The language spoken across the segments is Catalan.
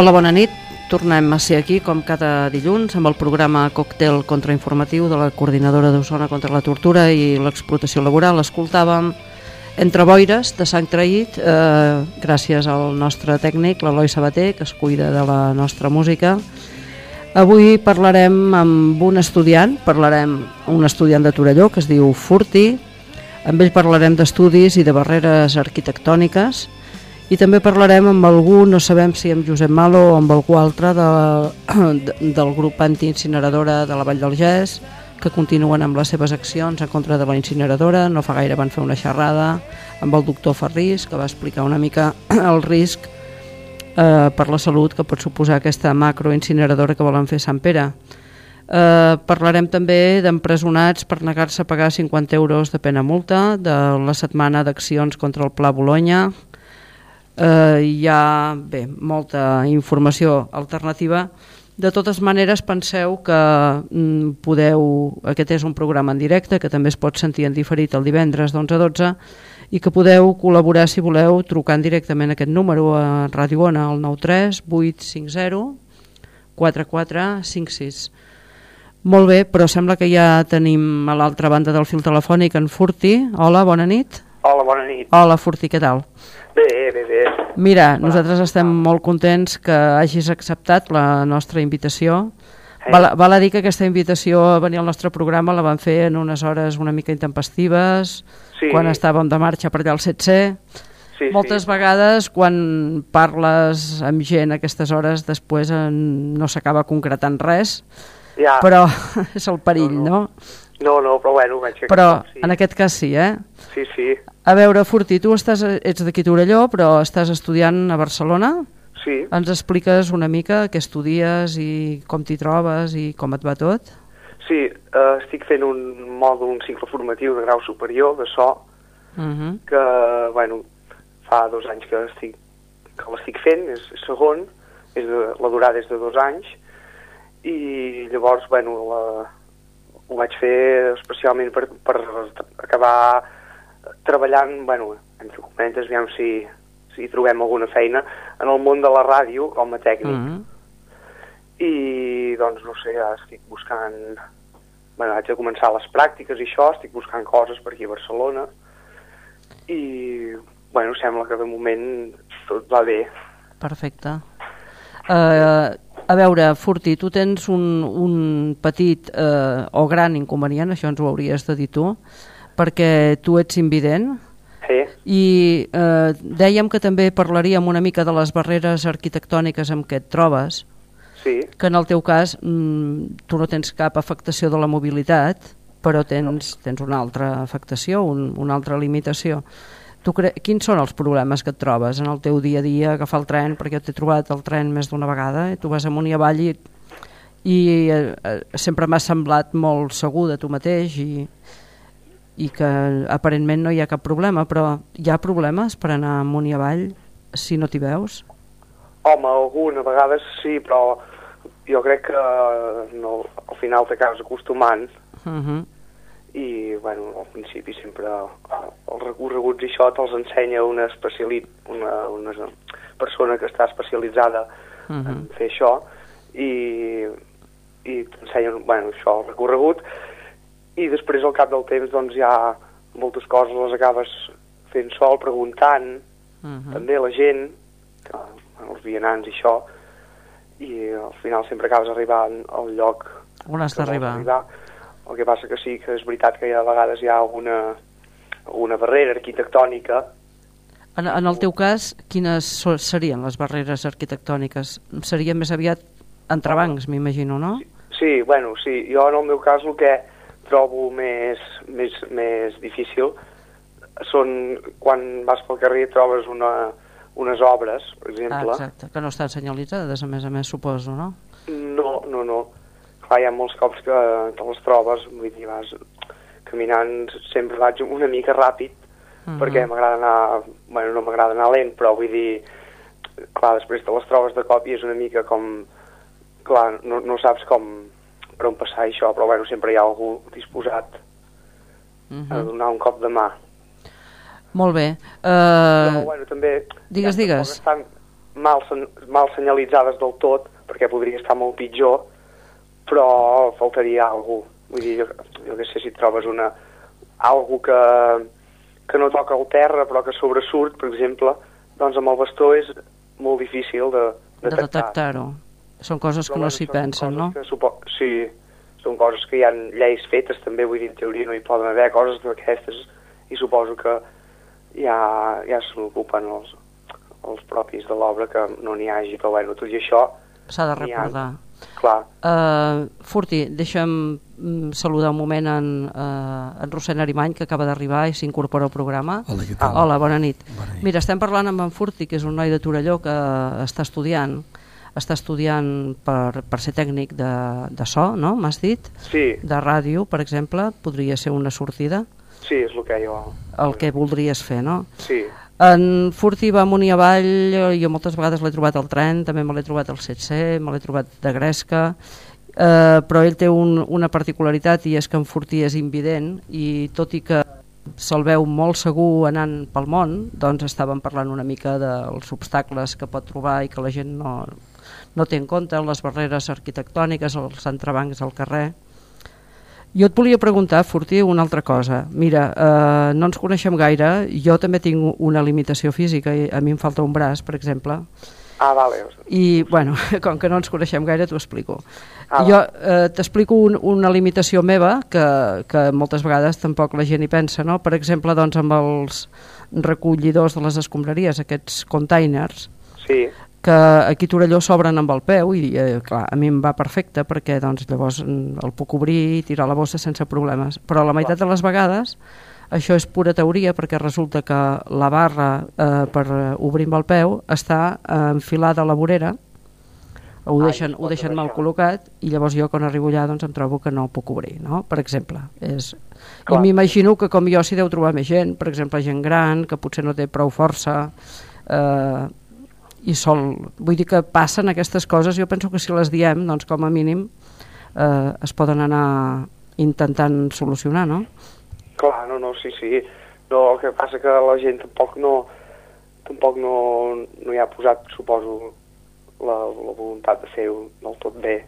Hola, bona nit. Tornem a ser aquí, com cada dilluns, amb el programa Còctel Contrainformatiu de la Coordinadora d'Osona contra la Tortura i l'Explotació Laboral. Escoltàvem Entre Boires, de Sant Traït, eh, gràcies al nostre tècnic, l'Eloi Sabater, que es cuida de la nostra música. Avui parlarem amb un estudiant, parlarem un estudiant de Torelló que es diu Furti, amb ell parlarem d'estudis i de barreres arquitectòniques, i també parlarem amb algú, no sabem si amb Josep Malo o amb algú altre de, de, del grup antiincineradora de la Vall del Gès que continuen amb les seves accions en contra de la incineradora, no fa gaire van fer una xerrada amb el doctor Ferris que va explicar una mica el risc eh, per la salut que pot suposar aquesta macroincineradora que volen fer a Sant Pere. Eh, parlarem també d'empresonats per negar-se a pagar 50 euros de pena multa, de la setmana d'accions contra el Pla Bologna, eh, hi ha bé, molta informació alternativa. De totes maneres, penseu que mm, podeu, aquest és un programa en directe que també es pot sentir en diferit el divendres d'11 a 12 i que podeu col·laborar si voleu trucant directament aquest número a Ràdio Ona al 93 850 4456. Molt bé, però sembla que ja tenim a l'altra banda del fil telefònic en Furti. Hola, bona nit. Hola, bona nit. Hola, Fortí, què tal? Bé, bé, bé. Mira, nosaltres estem molt contents que hagis acceptat la nostra invitació. Eh. Val, val a dir que aquesta invitació a venir al nostre programa la van fer en unes hores una mica intempestives, Sí. quan estàvem de marxa per allà al 7C. Sí, Moltes sí. vegades quan parles amb gent a aquestes hores després eh, no s'acaba concretant res, Ja. però és el perill, no? No, no, però bueno, veig que... Però sí. en aquest cas sí, eh? Sí, sí, A veure, Fortí, tu estàs, ets d'aquí Torelló, però estàs estudiant a Barcelona? sí. Ens expliques una mica què estudies i com t'hi trobes i com et va tot? Sí, eh, estic fent un mòdul, un cicle formatiu de grau superior, de so, Uh -huh. que, bueno, fa dos anys que estic que l'estic fent, és segon, és de, la durada és de dos anys, i llavors, bueno, la, ho vaig fer especialment per, per acabar treballant, bueno, entre comentes, aviam si, si trobem alguna feina, en el món de la ràdio com a tècnic. Uh -huh. I, doncs, no sé, estic buscant... Bueno, haig de començar les pràctiques i això, estic buscant coses per aquí a Barcelona. I, bueno, sembla que de moment tot va bé. Perfecte. Uh, a veure, Furti, tu tens un, un petit uh, o gran inconvenient, això ens ho hauries de dir tu, perquè tu ets invident. Sí, i eh, dèiem que també parlaríem una mica de les barreres arquitectòniques amb què et trobes, sí, que en el teu cas mm, tu no tens cap afectació de la mobilitat, però tens, tens una altra afectació, un, una altra limitació. Tu cre... Quins són els problemes que et trobes en el teu dia a dia, agafar el tren, perquè t'he trobat el tren més d'una vegada, eh? tu vas amunt i avall i, i eh, eh, sempre m'ha semblat molt segur de tu mateix i, i que aparentment no hi ha cap problema, però hi ha problemes per anar amunt i avall si no t'hi veus? home, alguna vegades sí, però jo crec que no, al final t'acabes acostumant Uh -huh. I, bueno, al principi sempre eh, els recorreguts i això te'ls ensenya una, especiali... una, una persona que està especialitzada Uh -huh. en fer això i, i t'ensenyen, bueno, això, el recorregut i després al cap del temps doncs hi ha moltes coses les acabes fent sol, preguntant Uh -huh. també la gent que, bueno, els vianants i això i al final sempre acabes arribant al lloc On has d'arribar? El que passa que sí que és veritat que hi ha a vegades hi ha alguna, alguna barrera arquitectònica En, en el teu cas, quines serien les barreres arquitectòniques? Serien més aviat entrebancs, m'imagino, no? Sí, bueno, sí. Jo en el meu cas el que trobo més, més, més difícil són quan vas pel carrer i trobes una, unes obres, per Ah, exemple. exacte, que no estan senyalitzades, a més a més, suposo, no? No, no, no. Clar, hi ha molts cops que te les trobes, vull dir, vas caminant, sempre vaig una mica ràpid, Mhm. perquè m'agrada anar, bueno, no m'agrada anar lent, però vull dir, clar, després te les trobes de cop i és una mica com, clar, no, no saps com per on passar això, però bueno, sempre hi ha algú disposat Mhm. a donar un cop de mà. Molt bé. Però, Uh, bueno, també... digues, digues. Estan mal, mal senyalitzades del tot, perquè podria estar molt pitjor, però faltaria algú. Vull dir, jo, jo què sé si trobes una, algú que, que no toca el terra però que sobresurt, per exemple, doncs amb el bastó és molt difícil de, de detectar. detectar-ho. Són coses que Però, no bueno, s'hi pensen, no? Que, supo... Sí, són coses que hi ha lleis fetes també, vull dir, en teoria no hi poden haver coses d'aquestes i suposo que ja, ja se n'ocupen els, els propis de l'obra que no n'hi hagi, però bueno, tot i això, S'ha de n'hi ha. Clar, Uh, Furti, deixa'm mm, saludar un moment en, uh, en Rossent Arimany, que acaba d'arribar i s'incorpora al programa. Hola, què tal? Hola, bona nit. Bona nit. Mira, estem parlant amb en Furti, que és un noi de Torelló que està estudiant està estudiant per, per ser tècnic de, de so, no? M'has dit? sí, De ràdio, per exemple, podria ser una sortida, sí, és el que jo... el que voldries fer, no? Sí, En Furti va amunt i avall, jo moltes vegades l'he trobat al tren, també me l'he trobat al 7C, me l'he trobat de Gresca, eh, però ell té un, una particularitat i és que en Furti és invident i tot i que se'l veu molt segur anant pel món, doncs estàvem parlant una mica dels obstacles que pot trobar i que la gent no, no té en compte, les barreres arquitectòniques, els entrebancs al carrer. Jo et volia preguntar, Fortí, una altra cosa. Mira, eh, no ens coneixem gaire, jo també tinc una limitació física, i a mi em falta un braç, per exemple, Ah, vale. i, bueno, com que no ens coneixem gaire, t'ho explico. Ah, jo eh, t'explico un, una limitació meva, que, que moltes vegades tampoc la gent hi pensa, no? Per exemple, doncs, amb els recollidors de les escombraries, aquests containers, Sí, que aquí a Torelló s'obren amb el peu i eh, clar, a mi em va perfecte perquè doncs, llavors mm, el puc obrir i tirar la bossa sense problemes però la meitat de les vegades això és pura teoria perquè resulta que la barra eh, per eh, obrir amb el peu està eh, enfilada a la vorera ho Ai, deixen, es ho deixen mal col·locat i llavors jo quan arribo allà doncs em trobo que no puc obrir no? per exemple és... i Clar. m'imagino que com jo s'hi deu trobar més gent per exemple gent gran que potser no té prou força eh, i sol, vull dir que passen aquestes coses, jo penso que si les diem, doncs com a mínim eh, es poden anar intentant solucionar, no? clar, no, no, sí, sí. No, el que passa que la gent tampoc no, tampoc no, no hi ha posat, suposo, la, la voluntat de fer-ho del tot bé.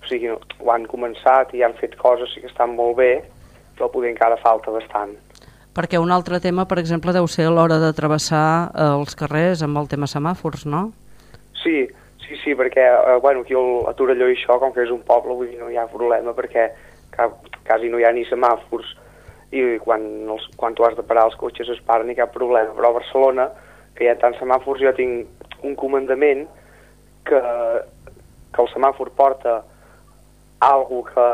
O sigui, no, ho han començat i han fet coses sí que estan molt bé, però poder encara falta bastant. Perquè un altre tema, per exemple, deu ser l'hora de travessar eh, els carrers amb el tema semàfors, no? Sí, sí, sí, perquè, eh, bueno, aquí al, a Torelló i això, com que és un poble, vull dir, no hi ha problema, perquè ca, quasi no hi ha ni semàfors, i quan, els, quan tu has de parar els cotxes es paren ni cap problema, però a Barcelona, que hi ha tants semàfors, jo tinc un comandament que, que el semàfor porta algo que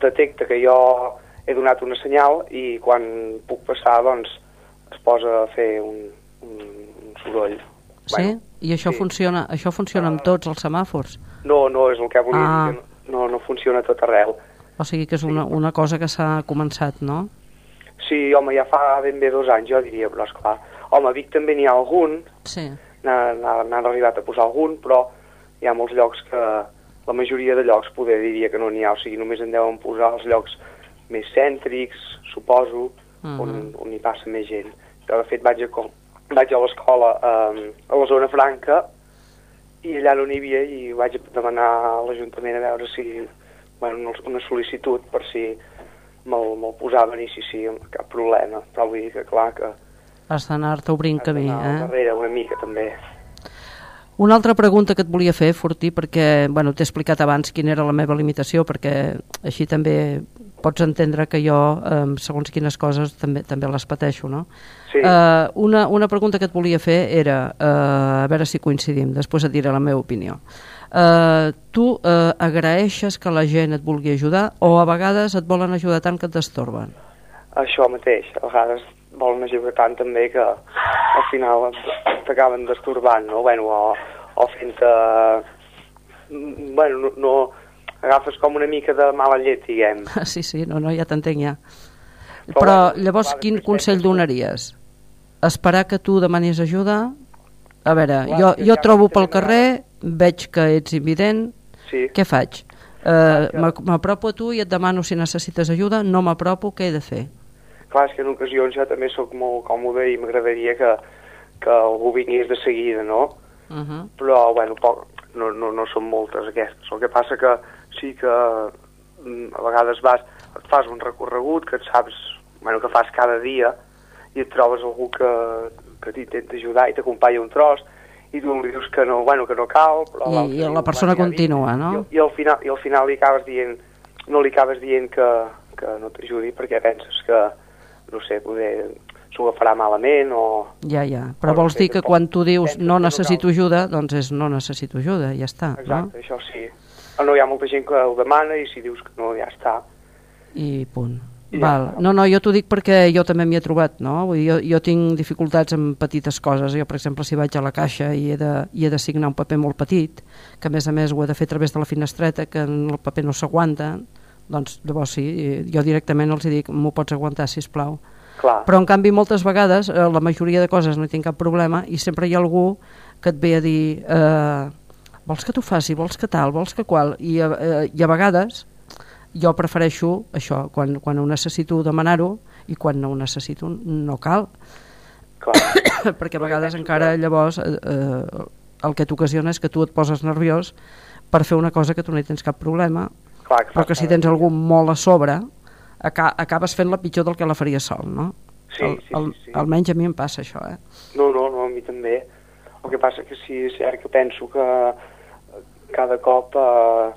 detecta que jo he donat una senyal i quan puc passar, doncs, es posa a fer un, un, un soroll. Sí? I això sí. funciona això funciona amb tots els semàfors? No, no, és el que volia Ah. dir, no, no funciona tot arreu. O sigui que és una, una cosa que s'ha començat, no? Sí, home, ja fa ben bé dos anys, jo diria, però és clar. Home, a Vic també n'hi ha algun, Sí. n'ha- n'ha- n'han arribat a posar algun, però hi ha molts llocs que, la majoria de llocs poder diria que no n'hi ha, o sigui, només en deuen posar els llocs més cèntrics, suposo, Mhm. on, on hi passa més gent. Jo, de fet, vaig a, vaig a l'escola um, a la zona franca i allà no n'hi havia i vaig demanar a l'Ajuntament a veure si, bueno, una, sol·licitud per si me'l me posaven i sí, sí, cap problema. Però vull dir que, clar, que Has d'anar-te obrint has camí, eh? darrere una mica, també. Una altra pregunta que et volia fer, Fortí, perquè bueno, t'he explicat abans quina era la meva limitació, perquè així també pots entendre que jo, eh, segons quines coses, també també les pateixo, no? Sí. Eh, una, una pregunta que et volia fer era, eh, a veure si coincidim, després et diré la meva opinió. Eh, tu eh, agraeixes que la gent et vulgui ajudar o a vegades et volen ajudar tant que et destorben? Això mateix, a vegades volen ajudar tant també que al final t'acaben destorbant, no? Bueno, o, o fent-te... mm, Bueno, no, no... Agafes com una mica de mala llet, diguem. Sí, sí, no, no, ja t'entenc ja. Però Però llavors clar, quin consell penses- donaries? Esperar que tu demanis ajuda? A veure, Clar, jo, que jo ja trobo pel carrer, veig que ets invident, Sí. què faig? Eh, M'apropo a tu i et demano si necessites ajuda, no m'apropo, què he de fer? Clar, és que en ocasions jo també sóc molt còmode i m'agradaria que, que algú vingués de seguida, no? Uh -huh. però bueno, poc, no, no, no són moltes aquestes. El que passa que sí que mm, a vegades vas, et fas un recorregut que et saps, bueno, que fas cada dia i et trobes algú que, que t'intenta ajudar i t'acompanya un tros i tu li dius que no, bueno, que no cal, però I- i la persona "Bueno, ja continua, vinc". no? I, i, al final, I al final li acabes dient, no li acabes dient que, que no t'ajudi perquè penses que, no sé, poder s'ho agafarà malament o... Ja, ja. Però No vols dir que quan tu dius no no necessito ajuda, doncs és no necessito ajuda, ja està, Exacte, això sí. No hi ha molta gent que ho demana i si dius que no, ja està. I punt. I ja Val. està. No, no, jo t'ho dic perquè jo també m'hi he trobat, no? Vull dir, jo, jo tinc dificultats amb petites coses. Jo, per exemple, si vaig a la caixa i he, de, i he de signar un paper molt petit, que a més a més ho he de fer a través de la finestreta, que el paper no s'aguanta, doncs llavors sí, jo directament els dic, m'ho pots aguantar, si plau. Però en canvi moltes vegades, eh, la majoria de coses no hi tinc cap problema i sempre hi ha algú que et ve a dir eh, vols que t'ho faci, vols que tal, vols que qual i, eh, i a vegades jo prefereixo això, quan, quan ho necessito demanar-ho i quan no ho necessito no cal clar. perquè a vegades encara llavors eh, eh, el que t'ocasiona és que tu et poses nerviós per fer una cosa que tu no hi tens cap problema clar però que si tens algú molt a sobre aca acabes fent la pitjor del que la faries sol, no? Sí, Al, sí, sí, sí. Almenys a mi em passa això, eh? No, no, no, a mi també. El que passa que sí, és cert que penso que cada cop eh,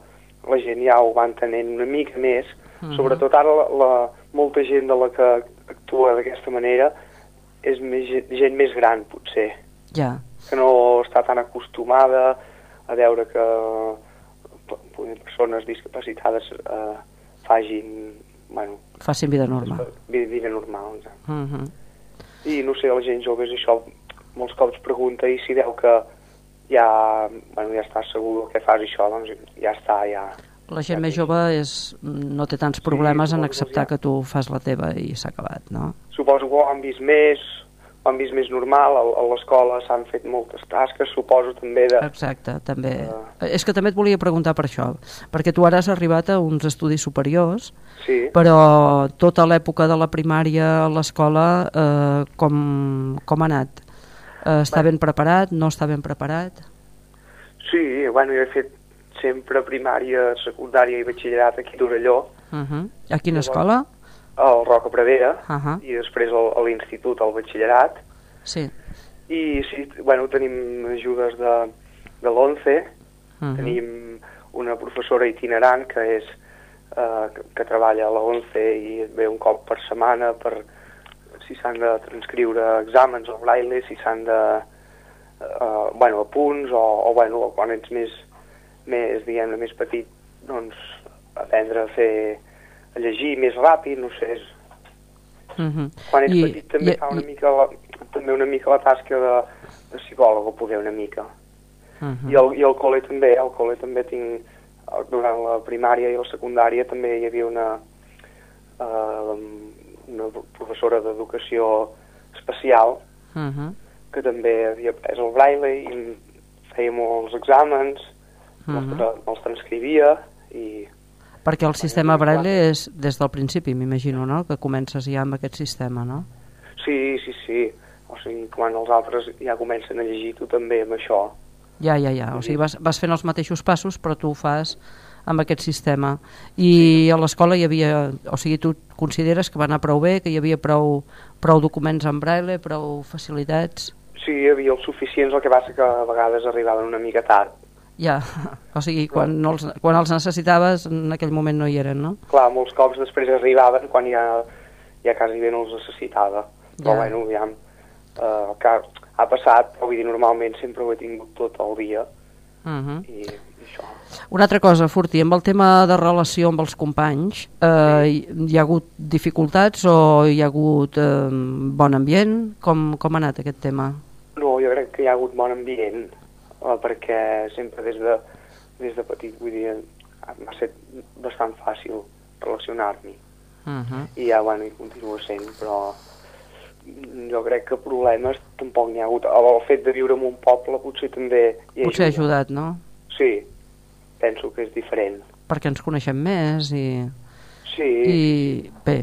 la gent ja ho va entenent una mica més, Mhm. sobretot ara la, la, molta gent de la que actua d'aquesta manera és més, gent, més gran, potser, Ja, que no està tan acostumada a veure que persones discapacitades eh, fagin, bueno, facin vida normal. vida, vida normal. Exacte. Uh -huh. I no sé, la gent jove és això, molts cops pregunta i si veu que ja, bueno, ja estàs segur que fas això, doncs ja està, ja... La gent Ja més jove és, no té tants problemes en suposo, acceptar ja. que tu fas la teva i s'ha acabat, no? Suposo que ho han vist més, ho han vist més normal, a, a l'escola s'han fet moltes tasques, suposo també de... Exacte, també. Ah. És que també et volia preguntar per això, perquè tu ara has arribat a uns estudis superiors, Sí, però tota l'època de la primària a l'escola, eh, com, com ha anat? Eh, està ben preparat? No està ben preparat? sí, bueno, jo he fet sempre primària, secundària i batxillerat aquí a Torelló, Uh -huh. A quina Llavors- escola? al Roca Prevera, Uh -huh. i després al- a l'institut, al batxillerat, Sí. i sí, bueno, tenim ajudes de, de l'11, Uh -huh. Tenim una professora itinerant que és eh, que, que treballa a la 11 i ve un cop per setmana per si s'han de transcriure exàmens o braille, si s'han de eh, bueno, apunts o, o bueno, quan ets més, més diguem més petit doncs aprendre a fer a llegir més ràpid, no sé, és, Uh -huh. quan ets I- petit també i- fa una i- mica la, també una mica la tasca de, de psicòleg, poder una mica. Uh -huh. I al, I al col·le també, al col·le també tinc, eh, durant la primària i la secundària també hi havia una, uh, una professora d'educació especial Uh -huh. que també havia pres el braille i feia molts exàmens, uh. -huh. els, els transcrivia i Perquè el sistema Braille és des del principi, m'imagino, no? Que comences ja amb aquest sistema, no? sí, sí, sí, o sigui, quan els altres ja comencen a llegir, tu també amb això. Ja, ja, ja. O sigui, vas, vas fent els mateixos passos, però tu ho fas amb aquest sistema. I a l'escola hi havia... O sigui, tu consideres que va anar prou bé, que hi havia prou, prou documents en braille, prou facilitats? Sí, hi havia els suficients, el que passa que a vegades arribaven una mica tard. Ja, o sigui, quan, no els, quan els necessitaves, en aquell moment no hi eren, no? Clar, molts cops després arribaven quan ja, ja quasi bé no els necessitava. Però Ja. bueno, ja eh, que ha passat, però vull dir, normalment sempre ho he tingut tot el dia Uh -huh. i, i això. Una altra cosa, Furti, amb el tema de relació amb els companys, eh, hi, hi ha hagut dificultats o hi ha hagut eh, bon ambient? Com, com ha anat aquest tema? No, jo crec que hi ha hagut bon ambient, eh, perquè sempre des de, des de petit, vull dir, m'ha estat bastant fàcil relacionar-m'hi. Uh -huh. I ja, bueno, hi continua sent, però jo crec que problemes tampoc n'hi ha hagut. El, fet de viure en un poble potser també hi Potser ha ajuda. ajudat, no? Sí, penso que és diferent. Perquè ens coneixem més i... Sí, I bé,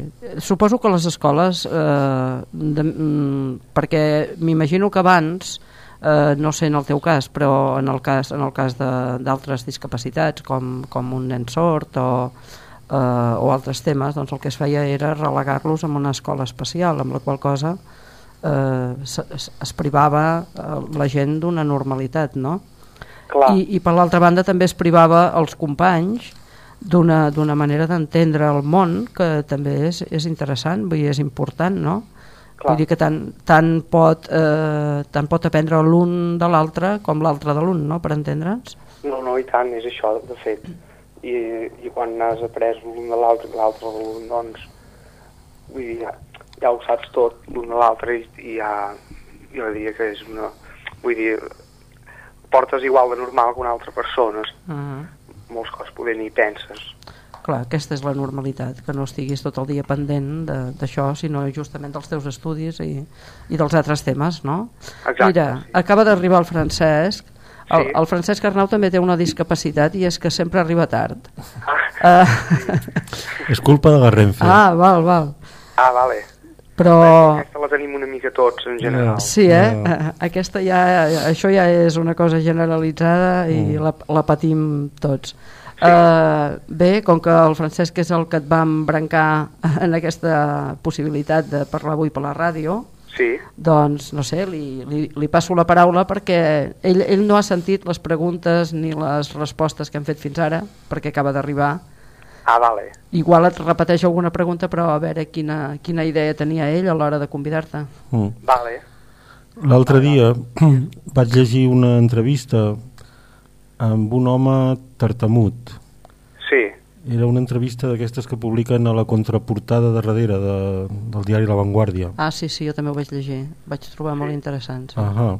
suposo que les escoles, eh, de, mm, perquè m'imagino que abans, eh, no sé en el teu cas, però en el cas, en el cas de- d'altres discapacitats, com, com un nen sord o, eh, o altres temes, doncs el que es feia era relegar-los en una escola especial, amb la qual cosa eh, es, es, es privava eh, la gent d'una normalitat, no? Clar, I, i per l'altra banda també es privava els companys d'una manera d'entendre el món que també és, és interessant, vull dir, és important, no? Clar. Vull dir que tant, tant, pot, eh, tant pot aprendre l'un de l'altre com l'altre de l'un, no?, per entendre'ns. no, no, i tant, és això, de fet. I, i quan has après l'un de l'altre i l'altre de l'un, doncs, vull dir, ja, ja ho saps tot l'un de l'altre i, i ja, jo diria que és una... Vull dir, portes igual de normal que una altra persona. Uh -huh. Molts cops poder ni penses. Clar, aquesta és la normalitat, que no estiguis tot el dia pendent de- d'això, sinó justament dels teus estudis i, i dels altres temes, no? Exacte, Mira, sí. acaba d'arribar el Francesc, el, Sí. el Francesc Arnau també té una discapacitat i és que sempre arriba tard. Ah, És culpa de la Renfe. ah val, val. Ah, vale. Però... Aquesta la tenim una mica tots, en general. Sí, eh? No. Aquesta ja, això ja és una cosa generalitzada i Mm. la, la patim tots. Uh, bé, com que el Francesc és el que et va embrancar en aquesta possibilitat de parlar avui per la ràdio, Sí, doncs, no sé, li, li, li passo la paraula perquè ell, ell no ha sentit les preguntes ni les respostes que hem fet fins ara, perquè acaba d'arribar. Ah, vale. Igual et repeteix alguna pregunta, però a veure quina, quina idea tenia ell a l'hora de convidar-te. Mm. Vale. L'altre dia vaig llegir una entrevista amb un home tartamut. Sí, Era una entrevista d'aquestes que publiquen a la contraportada de darrere de, del diari La Vanguardia. Ah, sí, sí, jo també ho vaig llegir. Vaig trobar molt interessants. Ahà.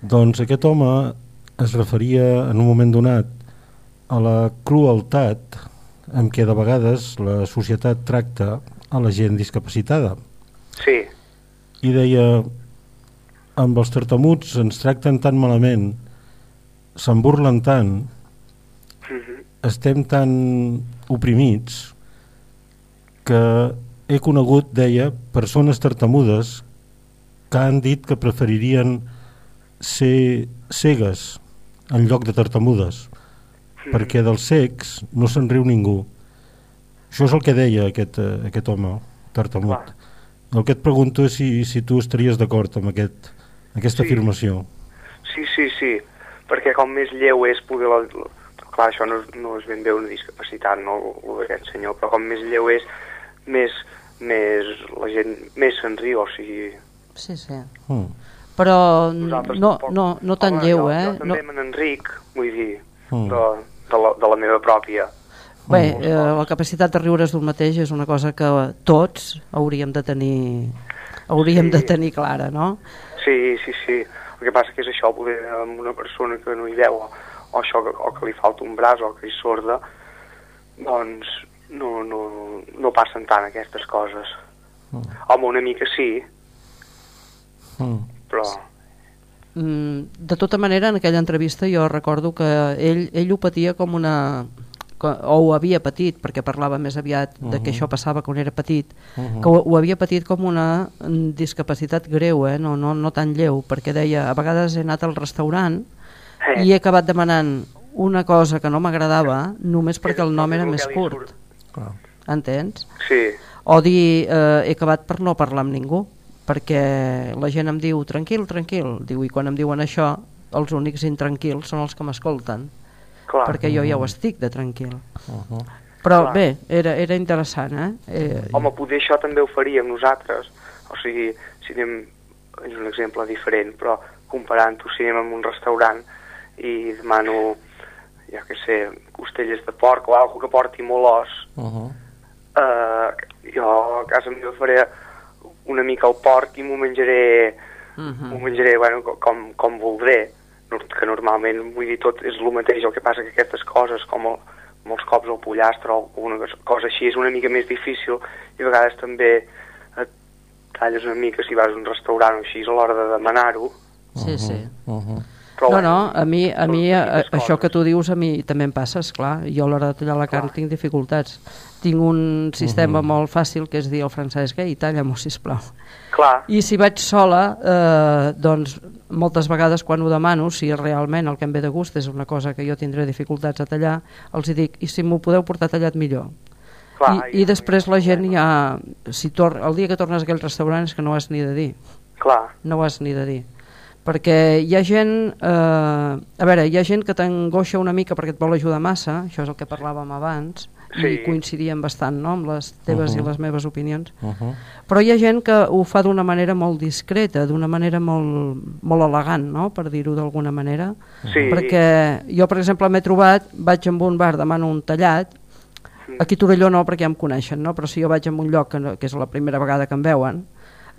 Doncs aquest home es referia en un moment donat a la crueltat amb què de vegades la societat tracta a la gent discapacitada. sí, I deia, amb els tartamuts ens tracten tan malament, se'n burlen tant, mhm, estem tan oprimits que he conegut, deia, persones tartamudes que han dit que preferirien ser cegues en lloc de tartamudes perquè dels cecs no se'n riu ningú això és el que deia aquest, eh, aquest home tartamut Clar. el que et pregunto és si, si tu estaries d'acord amb aquest, aquesta Sí. afirmació sí, sí, sí, perquè com més lleu és poder... La, la, clar, això no, no és ben bé una discapacitat, no, el d'aquest senyor, però com més lleu és, més, més la gent més se'n riu, o sigui... Sí, sí. mm. Però Nosaltres no, tampoc. no, no tan Home, lleu, jo, eh? Jo també No, me n'enric, vull dir, Mm. de, de, la, de la meva pròpia. bé, eh, la capacitat de riure's d'un mateix és una cosa que tots hauríem de tenir hauríem Sí. de tenir clara, no? Sí, sí, sí. El que passa que és això, poder amb una persona que no hi veu, o, o això, que- o que li falta un braç, o que és sorda, doncs no, no, no passen tant aquestes coses. Home, una mica sí, Mm. però... Mm, de tota manera, en aquella entrevista jo recordo que ell, ell ho patia com una o ho havia patit, perquè parlava més aviat de que això passava quan era petit, que ho, ho havia patit com una mm, discapacitat greu, eh? no, no, no tan lleu, perquè deia, a vegades he anat al restaurant Eh, i he acabat demanant una cosa que no m'agradava només perquè el nom era el més curt, entens? Sí, O dir, eh, he acabat per no parlar amb ningú, perquè la gent em diu, tranquil, tranquil, diu, i quan em diuen això, els únics intranquils són els que m'escolten, perquè jo ja ho estic de tranquil. Uh -huh. Però Clar. bé, era, era interessant, eh? eh Home, poder això també ho faríem nosaltres. O sigui, si anem... És un exemple diferent, però comparant-ho, si anem a un restaurant i demano, ja que sé, costelles de porc o alguna que porti molt os, Uh -huh. eh, jo a casa meva faré una mica el porc i m'ho menjaré, Mhm. m'ho menjaré bueno, co- com, com voldré, que normalment, vull dir, tot és el mateix, el que passa que aquestes coses, com el, molts cops el pollastre o alguna cos- cosa així, és una mica més difícil i a vegades també et talles una mica si vas a un restaurant o així a l'hora de demanar-ho. sí, sí. Uh -huh. Però, No, no, a mi, a mi a, petites això que tu dius a mi també em passa, esclar. Jo a l'hora de tallar la carn Clar. tinc dificultats. Tinc un sistema molt fàcil que és dir al Francesc, ei, talla-m'ho, sisplau. Clar, I si vaig sola, eh, doncs moltes vegades quan ho demano, si realment el que em ve de gust és una cosa que jo tindré dificultats a tallar, els hi dic, i si m'ho podeu portar tallat millor. clar. I, I després la gent ja, si tor el dia que tornes a aquell restaurant és que no ho has ni de dir, Clar, no ho has ni de dir. Perquè hi ha gent, eh, a veure, hi ha gent que t'angoixa una mica perquè et vol ajudar massa, això és el que parlàvem abans, i Sí. coincidíem bastant no, amb les teves Uh-huh. i les meves opinions, Uh -huh. però hi ha gent que ho fa d'una manera molt discreta, d'una manera molt, molt elegant, no? per dir-ho d'alguna manera. sí. Perquè jo, per exemple, m'he trobat, vaig a un bar, demano un tallat, aquí a Torelló no, perquè ja em coneixen, no? però si jo vaig a un lloc, que, no, que és la primera vegada que em veuen,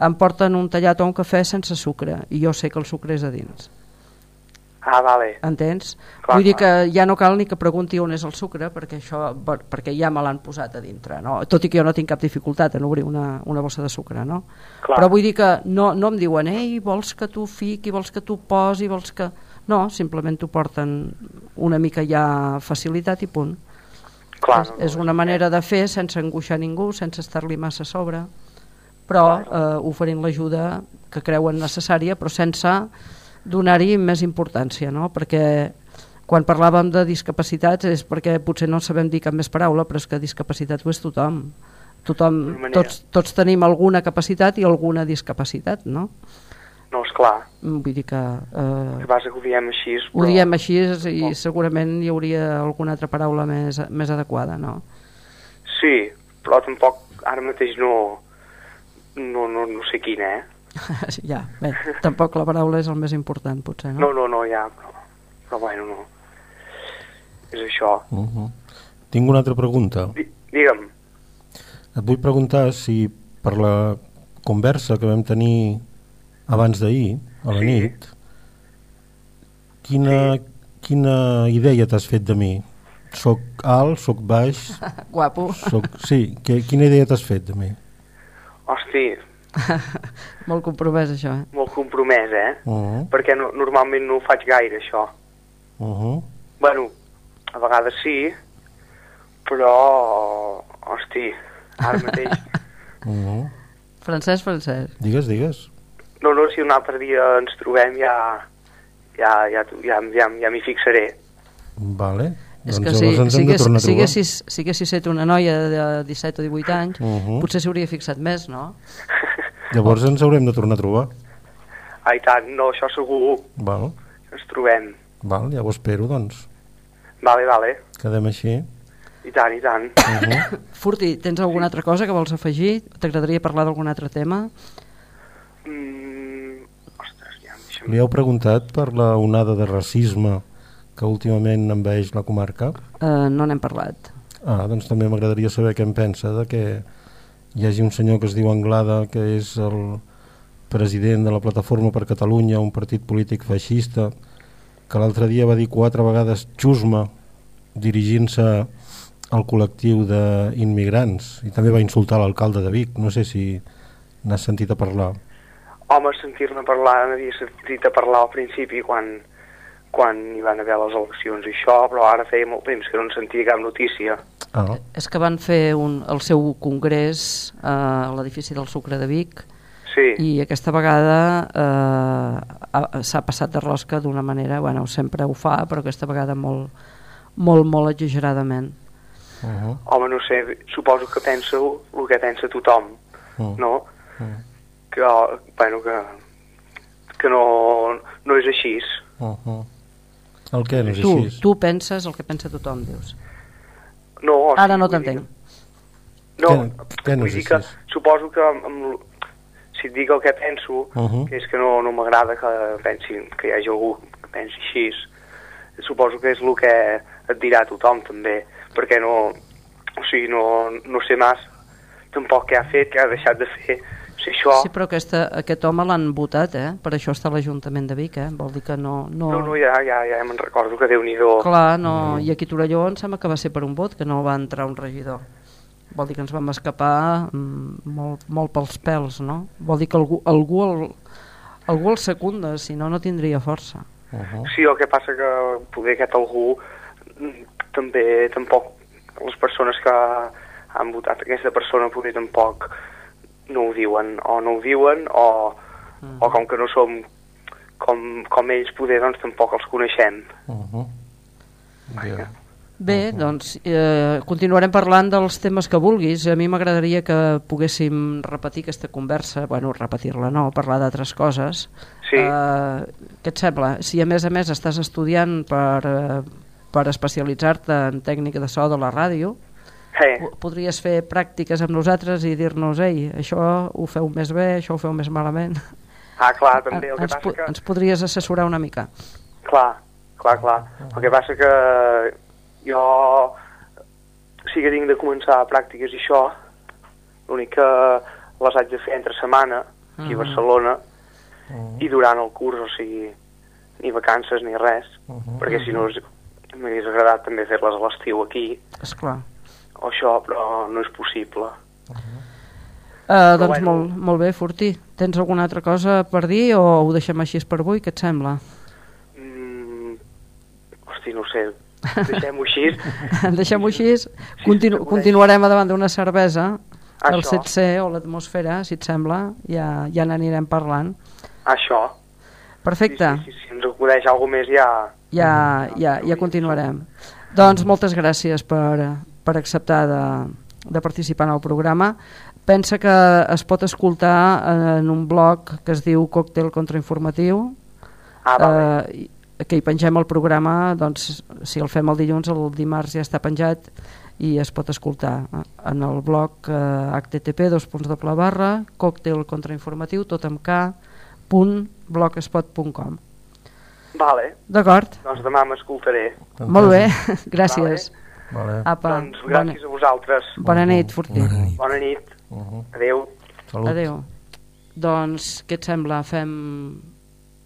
em porten un tallat o un cafè sense sucre, i jo sé que el sucre és a dins. Ah, vale. Entens? Clar, Vull dir clar. que ja no cal ni que pregunti on és el sucre perquè, això, perquè ja me l'han posat a dintre no? tot i que jo no tinc cap dificultat en obrir una, una bossa de sucre no? Clar. però vull dir que no, no em diuen ei, vols que tu fiqui, vols que tu posi vols que... no, simplement t'ho porten una mica ja facilitat i punt Clar, és, no, no, és una manera de fer sense angoixar ningú, sense estar-li massa a sobre però eh, oferint l'ajuda que creuen necessària però sense donar-hi més importància no? perquè quan parlàvem de discapacitats és perquè potser no sabem dir cap més paraula, però és que discapacitat ho és tothom. tothom tots, tots tenim alguna capacitat i alguna discapacitat, no? No, és clar, Vull dir que... Eh, que ho diem així, ho però... diem així i Oh. segurament hi hauria alguna altra paraula més, més adequada, no? Sí, però tampoc ara mateix no, no, no, no sé quina, eh? ja, bé, tampoc la paraula és el més important, potser, no? No, no, no, ja, però, però bueno, no. És això. Uh -huh. Tinc una altra pregunta. Di digue'm, Et vull preguntar si per la conversa que vam tenir abans d'ahir, a la Sí. nit, quina, quina idea t'has fet de mi? Soc alt, soc baix, Guapo, soc... Sí, que, quina idea t'has fet de mi? hosti, molt compromès això, eh? molt compromès, eh? Uh -huh. Perquè no, normalment no ho faig gaire, això. Uh -huh. Bueno, a vegades sí, però, hosti, ara mateix... Uh -huh. Francesc, Francesc. Digues, digues. No, no, si un altre dia ens trobem ja, ja, ja, ja, ja, ja m'hi fixaré. Vale. És doncs que si, si, hagués, tornar a si, haguessis, si haguessis set una noia de 17 o 18 anys, Uh -huh. potser s'hauria fixat més, no? Llavors ens haurem de tornar a trobar. Ah, i tant, no, això segur, Val, ens trobem. val, ja ho espero, doncs. Vale, vale, Quedem així. i tant, i tant. Uh -huh. Furti, tens alguna altra cosa que vols afegir? T'agradaria parlar d'algun altre tema? Mm, ostres, ja, deixa'm... Li heu preguntat per la onada de racisme que últimament envaeix la comarca? Uh, no n'hem parlat. Ah, doncs també m'agradaria saber què en pensa de que hi hagi un senyor que es diu Anglada, que és el president de la Plataforma per Catalunya, un partit polític feixista, que l'altre dia va dir quatre vegades xusma dirigint-se al col·lectiu d'immigrants i també va insultar l'alcalde de Vic. No sé si n'has sentit a parlar. Home, sentir-ne parlar, n'havia sentit a parlar al principi quan, quan hi van haver les eleccions i això, però ara feia molt temps que no en sentia cap notícia. Ah, És que van fer un, el seu congrés eh, a l'edifici del Sucre de Vic Sí, i aquesta vegada eh, ha- s'ha passat de rosca d'una manera, bueno, sempre ho fa, però aquesta vegada molt, molt, molt exageradament. uh -huh. home, no sé, suposo que pensa el que pensa tothom, uh no? -huh. Que, bueno, que, que no, no és així. Uh -huh. El què no és Tu, així? tu penses el que pensa tothom, dius. No, o Ara sigui, no vull dir t'entenc. que- No, Què- què no vull dir que suposo que amb, amb, si et dic el que penso, Uh -huh. que és que no, no m'agrada que pensin que hi hagi algú que pensi així. Suposo que és el que et dirà tothom també, perquè no, o sigui, no, no sé massa tampoc què ha fet, què ha deixat de fer. Si això... Sí, però aquesta, aquest home l'han votat, eh? Per això està l'Ajuntament de Vic, eh? Vol dir que no... no... No, no, ja, ja, ja me'n recordo que Déu-n'hi-do. Clar, no, i aquí a Torelló em sembla que va ser per un vot, que no va entrar un regidor. Vol dir que ens vam escapar mm, molt, molt pels pèls, no? Vol dir que algú, algú, el, algú el secunda, si no, no tindria força. Uh -huh. Sí, el que passa que poder aquest algú mm, també tampoc les persones que han votat aquesta persona poder tampoc no ho diuen o no ho diuen o, o com que no som com, com ells poder doncs tampoc els coneixem Uh -huh. Ja. Bé, doncs eh, continuarem parlant dels temes que vulguis. A mi m'agradaria que poguéssim repetir aquesta conversa, bueno, repetir-la no, parlar d'altres coses. Sí. Eh, què et sembla? Si a més a més estàs estudiant per, eh, per especialitzar-te en tècnica de so de la ràdio, po- podries fer pràctiques amb nosaltres i dir-nos, ei, això ho feu més bé, això ho feu més malament. ah clar, també el que ens, passa po- que ens podries assessorar una mica. clar, clar, clar el que passa que jo sí que tinc de començar pràctiques i això l'únic que les haig de fer entre setmana aquí a Mhm. Barcelona i durant el curs, o sigui ni vacances ni res perquè si no és- m'hagués agradat també fer-les a l'estiu aquí És clar. O això, però no és possible Uh, doncs bueno. molt, molt bé, Fortí. Tens alguna altra cosa per dir o ho deixem així per avui? Què et sembla? mm, hosti, no ho sé deixem-ho així Deixem-ho així. Continu si continuarem davant d'una cervesa, el Això. 7C o l'atmosfera, si et sembla, ja, ja n'anirem parlant. això sí, Perfecte. sí, sí, si ens acudeix alguna més ja, ja, ja, ja continuarem. Doncs moltes gràcies per, per acceptar de, de participar en el programa. Pensa que es pot escoltar en un blog que es diu Còctel Contrainformatiu, Ah, vale. eh, que hi pengem el programa, doncs si el fem el dilluns, el dimarts ja està penjat i es pot escoltar eh, en el blog eh, http dos punts de pla barra còctel contrainformatiu tot amb k punt blogspot.com Vale, D'acord? doncs demà m'escoltaré. Molt bé, gràcies. Vale. Apa, doncs gràcies a vosaltres. bona, bona nit, Fortí. Bona nit. Uh -huh. Adéu. Salut. Adéu. Doncs, què et sembla? Fem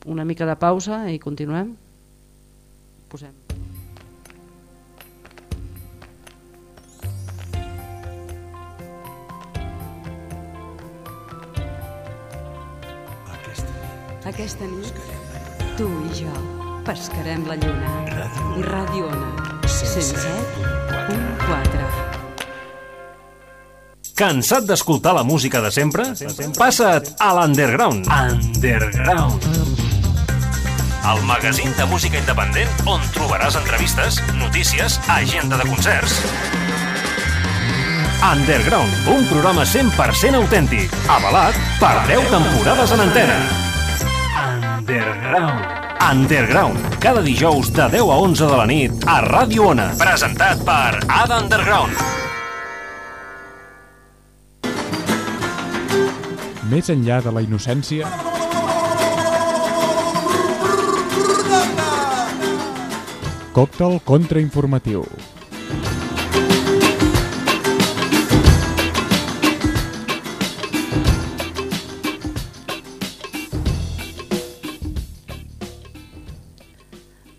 una mica de pausa i continuem? Posem. Aquesta nit, tu i jo pescarem la lluna. Ràdio Ona, 107.4. Cansat d'escoltar la música de sempre? Passa't a l'Underground. Underground. El magazín de música independent on trobaràs entrevistes, notícies, agenda de concerts. Underground, un programa 100% autèntic, avalat per 10 temporades en antena. Underground. Underground, cada dijous de 10 a 11 de la nit a Ràdio Ona. Presentat per Ada Underground. Més enllà de la innocència, còctel contrainformatiu.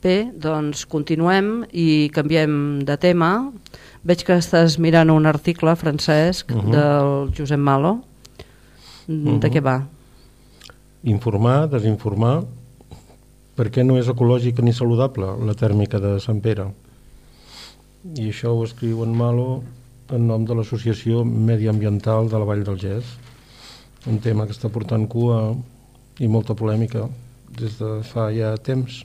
Bé, doncs continuem i canviem de tema. Veig que estàs mirant un article, Francesc, uh Mhm. -huh. del Josep Malo. Mm, De Mhm. què va? Informar, desinformar, per què no és ecològica ni saludable la tèrmica de Sant Pere. I això ho escriu en Malo en nom de l'Associació Mediambiental de la Vall del Gès. Un tema que està portant cua i molta polèmica des de fa ja temps.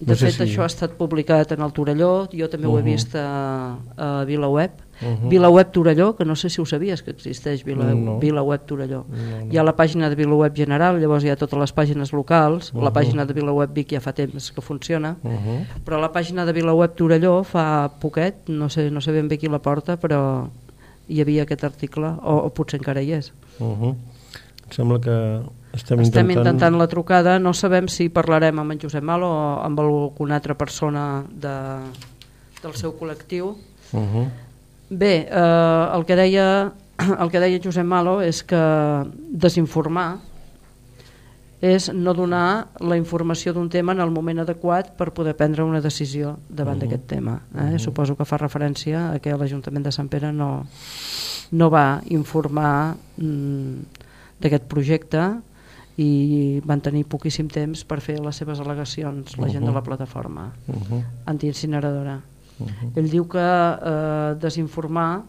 De fet, això ha estat publicat en el Torelló, jo també ho he vist a, a VilaWeb. Mhm. VilaWeb Torelló, que no sé si ho sabies que existeix Vila, No. VilaWeb Torelló. No, no. Hi ha la pàgina de VilaWeb general, llavors hi ha totes les pàgines locals, la Mhm. pàgina de VilaWeb Vic ja fa temps que funciona, Uh -huh. però la pàgina de VilaWeb Torelló fa poquet, no sé, no sé ben bé qui la porta, però hi havia aquest article, o, o potser encara hi és. Uh -huh. Em sembla que estem, Estem intentant... intentant la trucada, no sabem si parlarem amb en Josep Malo o amb alguna altra persona de, del seu col·lectiu. Uh -huh. Bé, eh, el, que deia, el que deia Josep Malo és que desinformar és no donar la informació d'un tema en el moment adequat per poder prendre una decisió davant uh -huh. d'aquest tema. Eh? Uh -huh. Suposo que fa referència a que l'Ajuntament de Sant Pere no, no va informar mm, d'aquest projecte i van tenir poquíssim temps per fer les seves al·legacions, la gent de la plataforma Uh -huh. antiincineradora. Uh -huh. Ell diu que eh, desinformar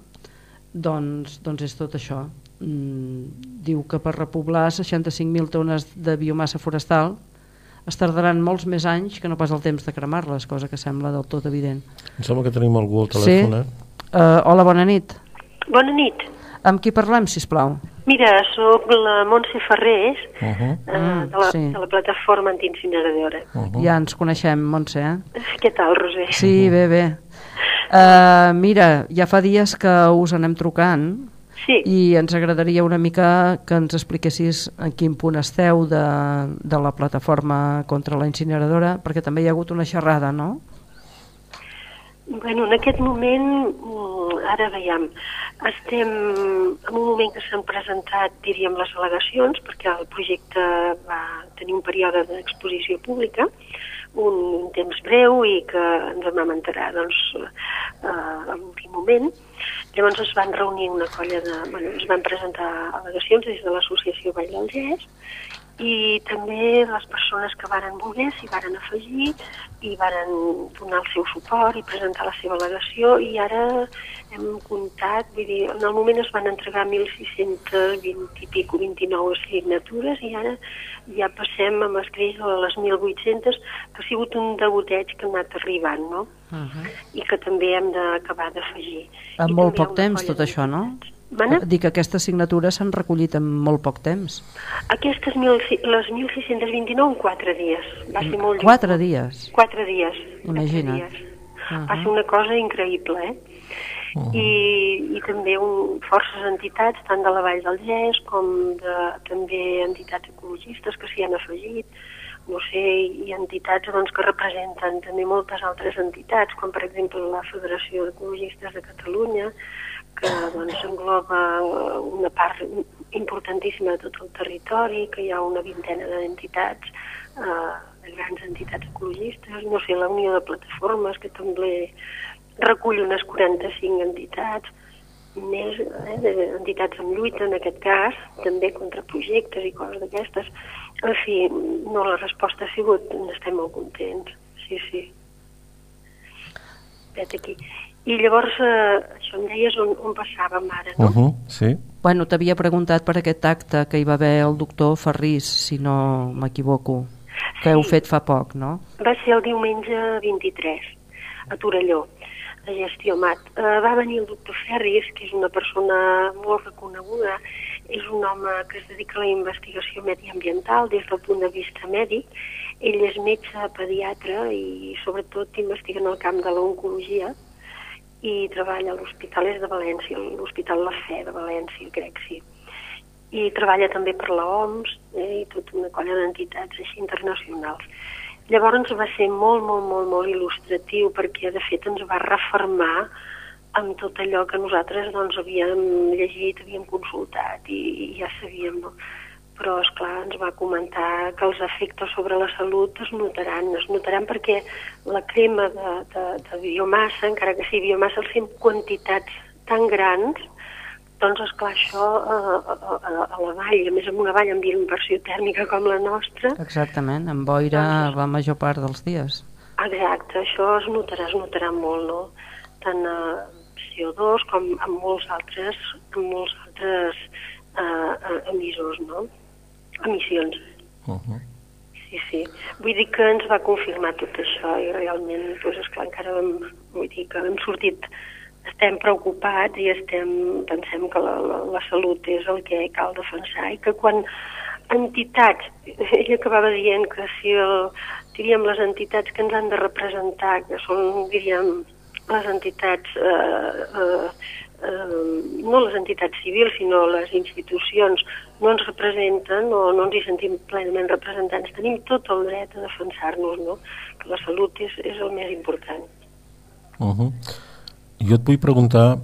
doncs, doncs és tot això. Mm, diu que per repoblar 65.000 tones de biomassa forestal es tardaran molts més anys que no pas el temps de cremar-les, cosa que sembla del tot evident. Em sembla que tenim algú al telèfon, Sí. eh? Uh, hola, bona nit. Bona nit. Amb qui parlem, si plau? Mira, sóc la Montse Ferrés, Uh -huh. eh, Mm, de, la, sí. de la plataforma antiincineradora. Uh -huh. Ja ens coneixem, Montse, eh? Què tal, Roser? Sí, bé, bé. Uh, mira, ja fa dies que us anem trucant Sí, i ens agradaria una mica que ens expliquessis en quin punt esteu de, de la plataforma contra la incineradora, perquè també hi ha hagut una xerrada, no? Bueno, en aquest moment, mm, ara veiem, estem en un moment que s'han presentat, diríem, les al·legacions, perquè el projecte va tenir un període d'exposició pública, un, temps breu i que ens en vam enterar doncs, eh, a l'últim moment, Llavors es van reunir una colla de... Bueno, es van presentar al·legacions des de l'associació Vall del Gès i també les persones que varen voler s'hi varen afegir i varen donar el seu suport i presentar la seva al·legació i ara hem comptat, vull dir, en el moment es van entregar 1.620 i pico, 29 signatures i ara ja passem amb escreix a les 1.800, que ha sigut un degoteig que ha anat arribant, no? Uh -huh. I que també hem d'acabar d'afegir. En I molt poc temps, tot això, no? Mana? Dic que aquestes signatures s'han recollit en molt poc temps. Aquestes mil, les 1.629 en 4 dies. Va ser molt Quatre dies. 4 dies. Imagina't. Quatre dies. Uh Va ser una cosa increïble, eh? I, i també un, forces entitats, tant de la Vall del Gès com de, també entitats ecologistes que s'hi han afegit, no sé, i entitats doncs, que representen també moltes altres entitats, com per exemple la Federació d'Ecologistes de Catalunya, que doncs, engloba una part importantíssima de tot el territori, que hi ha una vintena d'entitats, eh, de grans entitats ecologistes, no sé, la Unió de Plataformes, que també recull unes 45 entitats, més eh, entitats en lluita en aquest cas, també contra projectes i coses d'aquestes. En fi, no, la resposta ha sigut, estem molt contents, sí, sí. Vet aquí. I llavors, eh, això em deies on, on passàvem ara, no? Uh -huh, sí. Bueno, t'havia preguntat per aquest acte que hi va haver el doctor Ferrís, si no m'equivoco, que heu Sí. fet fa poc, no? Va ser el diumenge 23, a Torelló, a Gestiomat. Uh, va venir el doctor Ferris, que és una persona molt reconeguda, és un home que es dedica a la investigació mediambiental des del punt de vista mèdic. Ell és metge pediatre i sobretot investiga en el camp de l'oncologia i treballa a l'Hospital de València, l'Hospital La Fe de València, crec, sí. I treballa també per la OMS eh, i tota una colla d'entitats així internacionals. Llavors va ser molt, molt, molt, molt il·lustratiu perquè de fet ens va refermar amb tot allò que nosaltres doncs, havíem llegit, havíem consultat i, i ja sabíem. No? Però, és clar ens va comentar que els efectes sobre la salut es notaran. Es notaran perquè la crema de, de, de biomassa, encara que sigui biomassa, ser en quantitats tan grans, doncs, esclar, això a, a, a, a la vall, a més en una vall amb inversió tèrmica com la nostra, Exactament, amb boira la major part dels dies. Exacte, això es notarà, es notarà molt, no? Tant a CO2 com en molts altres, en molts altres uh, emissors, no? Emissions. Uh -huh. Sí, sí. Vull dir que ens va confirmar tot això i realment, doncs, esclar, encara vam, vull dir que hem sortit, estem preocupats i estem, pensem que la, la, la salut és el que cal defensar i que quan entitats, ell acabava dient que si el, diríem les entitats que ens han de representar, que són, diríem, les entitats, eh, eh, eh, no les entitats civils, sinó les institucions, no ens representen o no ens hi sentim plenament representants. Tenim tot el dret a defensar-nos, no? Que la salut és, és el més important. Uh -huh. Jo et vull preguntar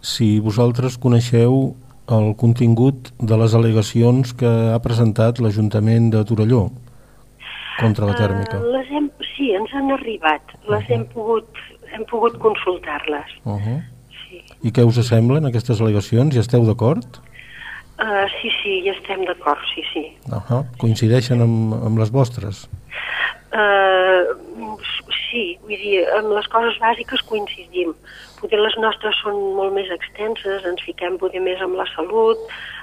si vosaltres coneixeu el contingut de les al·legacions que ha presentat l'Ajuntament de Torelló contra la tèrmica. Uh, les hem, sí, ens han arribat. Les Uh-huh. hem pogut, hem pogut consultar-les. Uh -huh. Sí. I què us semblen aquestes al·legacions? Hi esteu d'acord? Uh, sí, sí, hi estem d'acord, sí, sí. Uh -huh. Coincideixen amb, amb les vostres? Uh, sí, vull dir, amb les coses bàsiques coincidim. Potser les nostres són molt més extenses, ens fiquem poder més amb la salut,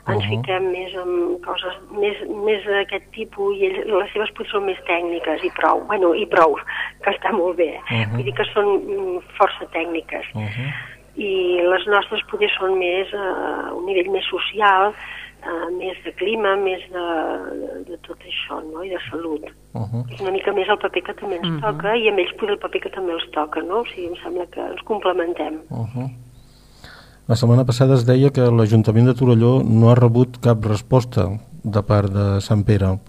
ens Mhm. fiquem més amb coses més, més d'aquest tipus i ell, les seves potser són més tècniques i prou, bueno, i prou, que està molt bé. Mhm. Vull dir que són mm, força tècniques. Uh -huh. I les nostres poder són més eh, a un nivell més social, eh, més de clima, més de, de, de tot això, no?, i de salut Uh -huh. és una mica més el paper que també ens Mhm. toca i amb ells poder el paper que també els toca, no? O sigui, em sembla que ens complementem. Uh -huh. La setmana passada es deia que l'Ajuntament de Torelló no ha rebut cap resposta de part de Sant Pere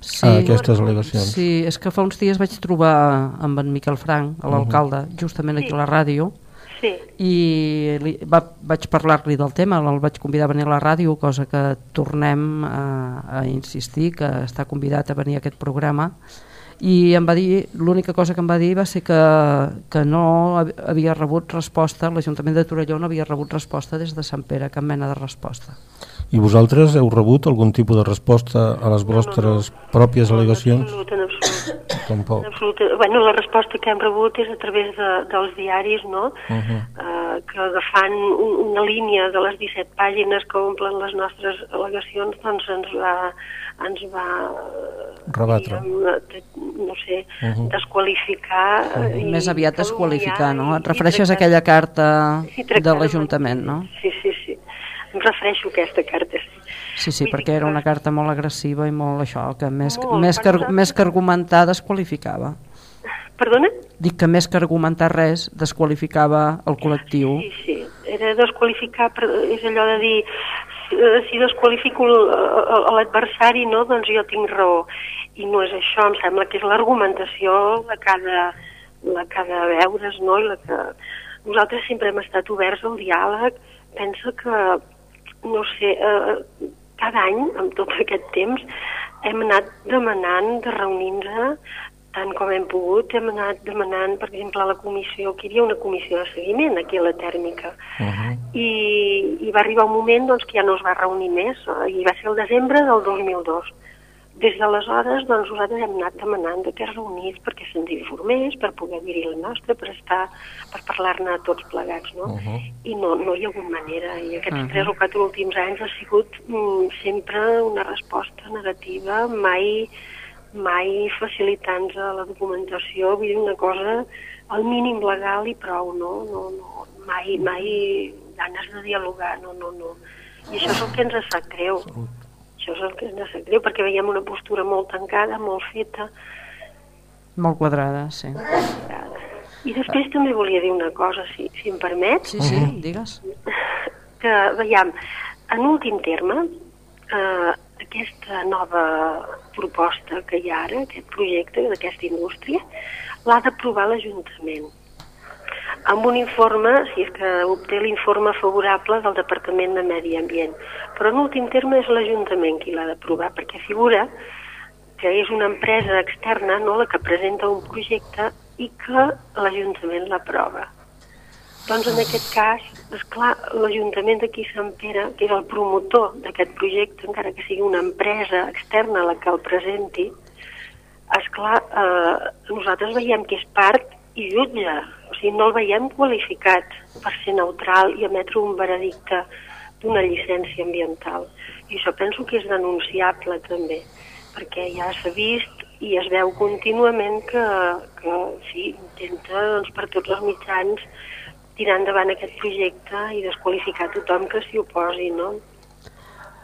Sí, a aquestes al·legacions. Sí, és que fa uns dies vaig trobar amb en Miquel Frank, a l'alcalde, justament aquí Sí. a la ràdio, Sí, i li, va, vaig parlar-li del tema, el vaig convidar a venir a la ràdio, cosa que tornem a, a insistir, que està convidat a venir a aquest programa, i em va dir, l'única cosa que em va dir va ser que, que no hav- havia rebut resposta, l'Ajuntament de Torelló no havia rebut resposta des de Sant Pere, cap mena de resposta. I vosaltres heu rebut algun tipus de resposta a les vostres pròpies al·legacions? En absolut, en absolut. Tampoc. En absolut. Bueno, la resposta que hem rebut és a través de, dels diaris, no? Uh -huh. eh, que agafant un, una línia de les 17 pàgines que omplen les nostres al·legacions, doncs ens va, ens va Rebatre. diguem, no sé, Uh -huh. desqualificar eh, i Més aviat desqualificar, no? Et refereixes a aquella carta de l'Ajuntament, no? Sí, sí, sí. Em refereixo a aquesta carta, sí. Sí, sí, Vull perquè era una carta molt agressiva i molt això, que més, Molt, més, que, més que argumentar desqualificava. Perdona? Dic que més que argumentar res desqualificava el col·lectiu. Sí, sí. Era desqualificar, és allò de dir, si, eh, desqualifico a l'adversari, no, doncs jo tinc raó. I no és això, em sembla que és l'argumentació la que ha de, la que ha de veure's, no? I la que... Nosaltres sempre hem estat oberts al diàleg. Pensa que, no sé, eh, cada any, amb tot aquest temps, hem anat demanant de reunir-nos tant com hem pogut, hem anat demanant, per exemple, a la comissió, que hi havia una comissió de seguiment aquí a la tèrmica, Uh -huh. i, i va arribar un moment doncs, que ja no es va reunir més, eh, i va ser el desembre del 2002. Des d'aleshores, doncs, nosaltres hem anat demanant de que es reunís perquè se'ns informés, per poder dir-hi la nostra, per estar, per parlar-ne tots plegats, no? Uh -huh. I no, no hi ha hagut manera, i aquests Mhm. tres o quatre últims anys ha sigut mm, sempre una resposta negativa, mai mai facilitant-nos la documentació, vull dir una cosa al mínim legal i prou, no? no, no mai, mai ganes de dialogar, no, no, no. I això és el que ens sap greu. Això és el que ens sap greu, perquè veiem una postura molt tancada, molt feta. Molt quadrada, sí. I després també volia dir una cosa, si, si em permet. Sí, sí, digues. que, veiem, en últim terme, eh, aquesta nova proposta que hi ha ara, aquest projecte d'aquesta indústria, l'ha d'aprovar l'Ajuntament amb un informe, si és que obté l'informe favorable del Departament de Medi Ambient. Però en últim terme és l'Ajuntament qui l'ha d'aprovar, perquè figura que és una empresa externa no, la que presenta un projecte i que l'Ajuntament l'aprova. Doncs en aquest cas, és clar, l'Ajuntament d'aquí Sant Pere, que és el promotor d'aquest projecte, encara que sigui una empresa externa la que el presenti, és clar, eh, nosaltres veiem que és part i jutge, o sigui, no el veiem qualificat per ser neutral i emetre un veredicte d'una llicència ambiental. I això penso que és denunciable també, perquè ja s'ha vist i es veu contínuament que, que sí, intenta doncs, per tots els mitjans tirar endavant aquest projecte i desqualificar tothom que s'hi oposi, no?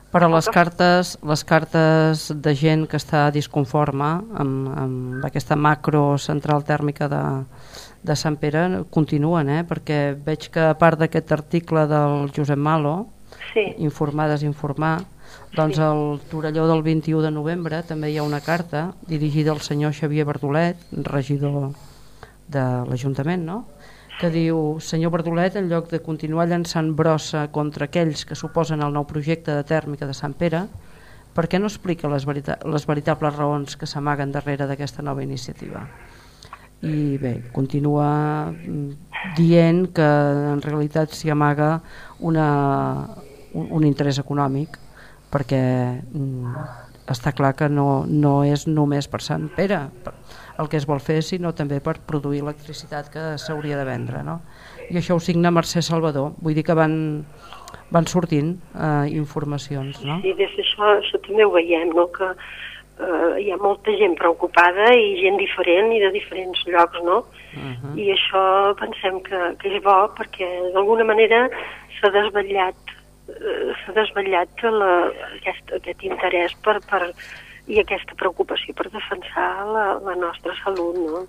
Però les cartes, les cartes de gent que està disconforme amb, amb aquesta macro central tèrmica de, de Sant Pere continuen, eh? perquè veig que a part d'aquest article del Josep Malo, sí. informar, desinformar, doncs Sí. el Torelló del 21 de novembre també hi ha una carta dirigida al senyor Xavier Verdolet, regidor de l'Ajuntament, no? Que diu senyor Verdolet, en lloc de continuar llançant brossa contra aquells que suposen el nou projecte de tèrmica de Sant Pere, per què no explica les, verita les veritables raons que s'amaguen darrere d'aquesta nova iniciativa? I bé, continua mm, dient que en realitat s'hi amaga una, un, un interès econòmic perquè mm, està clar que no, no és només per Sant Pere el que es vol fer, sinó també per produir electricitat que s'hauria de vendre. No? I això ho signa Mercè Salvador. Vull dir que van, van sortint eh, informacions. No? Sí, des d'això això també ho veiem, no? que eh, hi ha molta gent preocupada i gent diferent i de diferents llocs, no? Uh -huh. I això pensem que, que és bo perquè d'alguna manera s'ha desvetllat eh, s'ha desvetllat la, aquest, aquest interès per, per, i aquesta preocupació per defensar la, la nostra salut, no?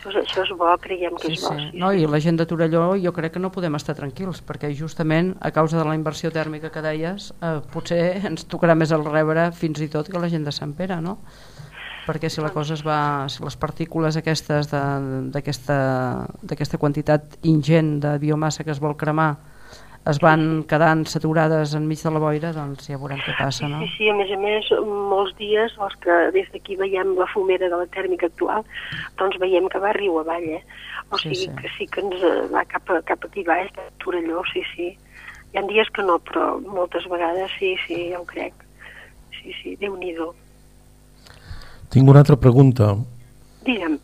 Això, és- això és bo, creiem que Sí, és bo. sí. No, I la gent de Torelló jo crec que no podem estar tranquils perquè justament a causa de la inversió tèrmica que deies eh, potser ens tocarà més el rebre fins i tot que la gent de Sant Pere, no? perquè si la cosa es va si les partícules aquestes d'aquesta quantitat ingent de biomassa que es vol cremar es van quedant saturades enmig de la boira, doncs ja veurem què passa, no? Sí, sí, a més a més, molts dies, els que des d'aquí veiem la fumera de la tèrmica actual, doncs veiem que va riu avall, eh? O Sí, sigui sí. que sí que ens eh, va cap, a, cap aquí baix, a Torelló, sí, sí. Hi ha dies que no, però moltes vegades sí, sí, ja ho crec. Sí, sí, Déu-n'hi-do. Tinc una altra pregunta. Digue'm,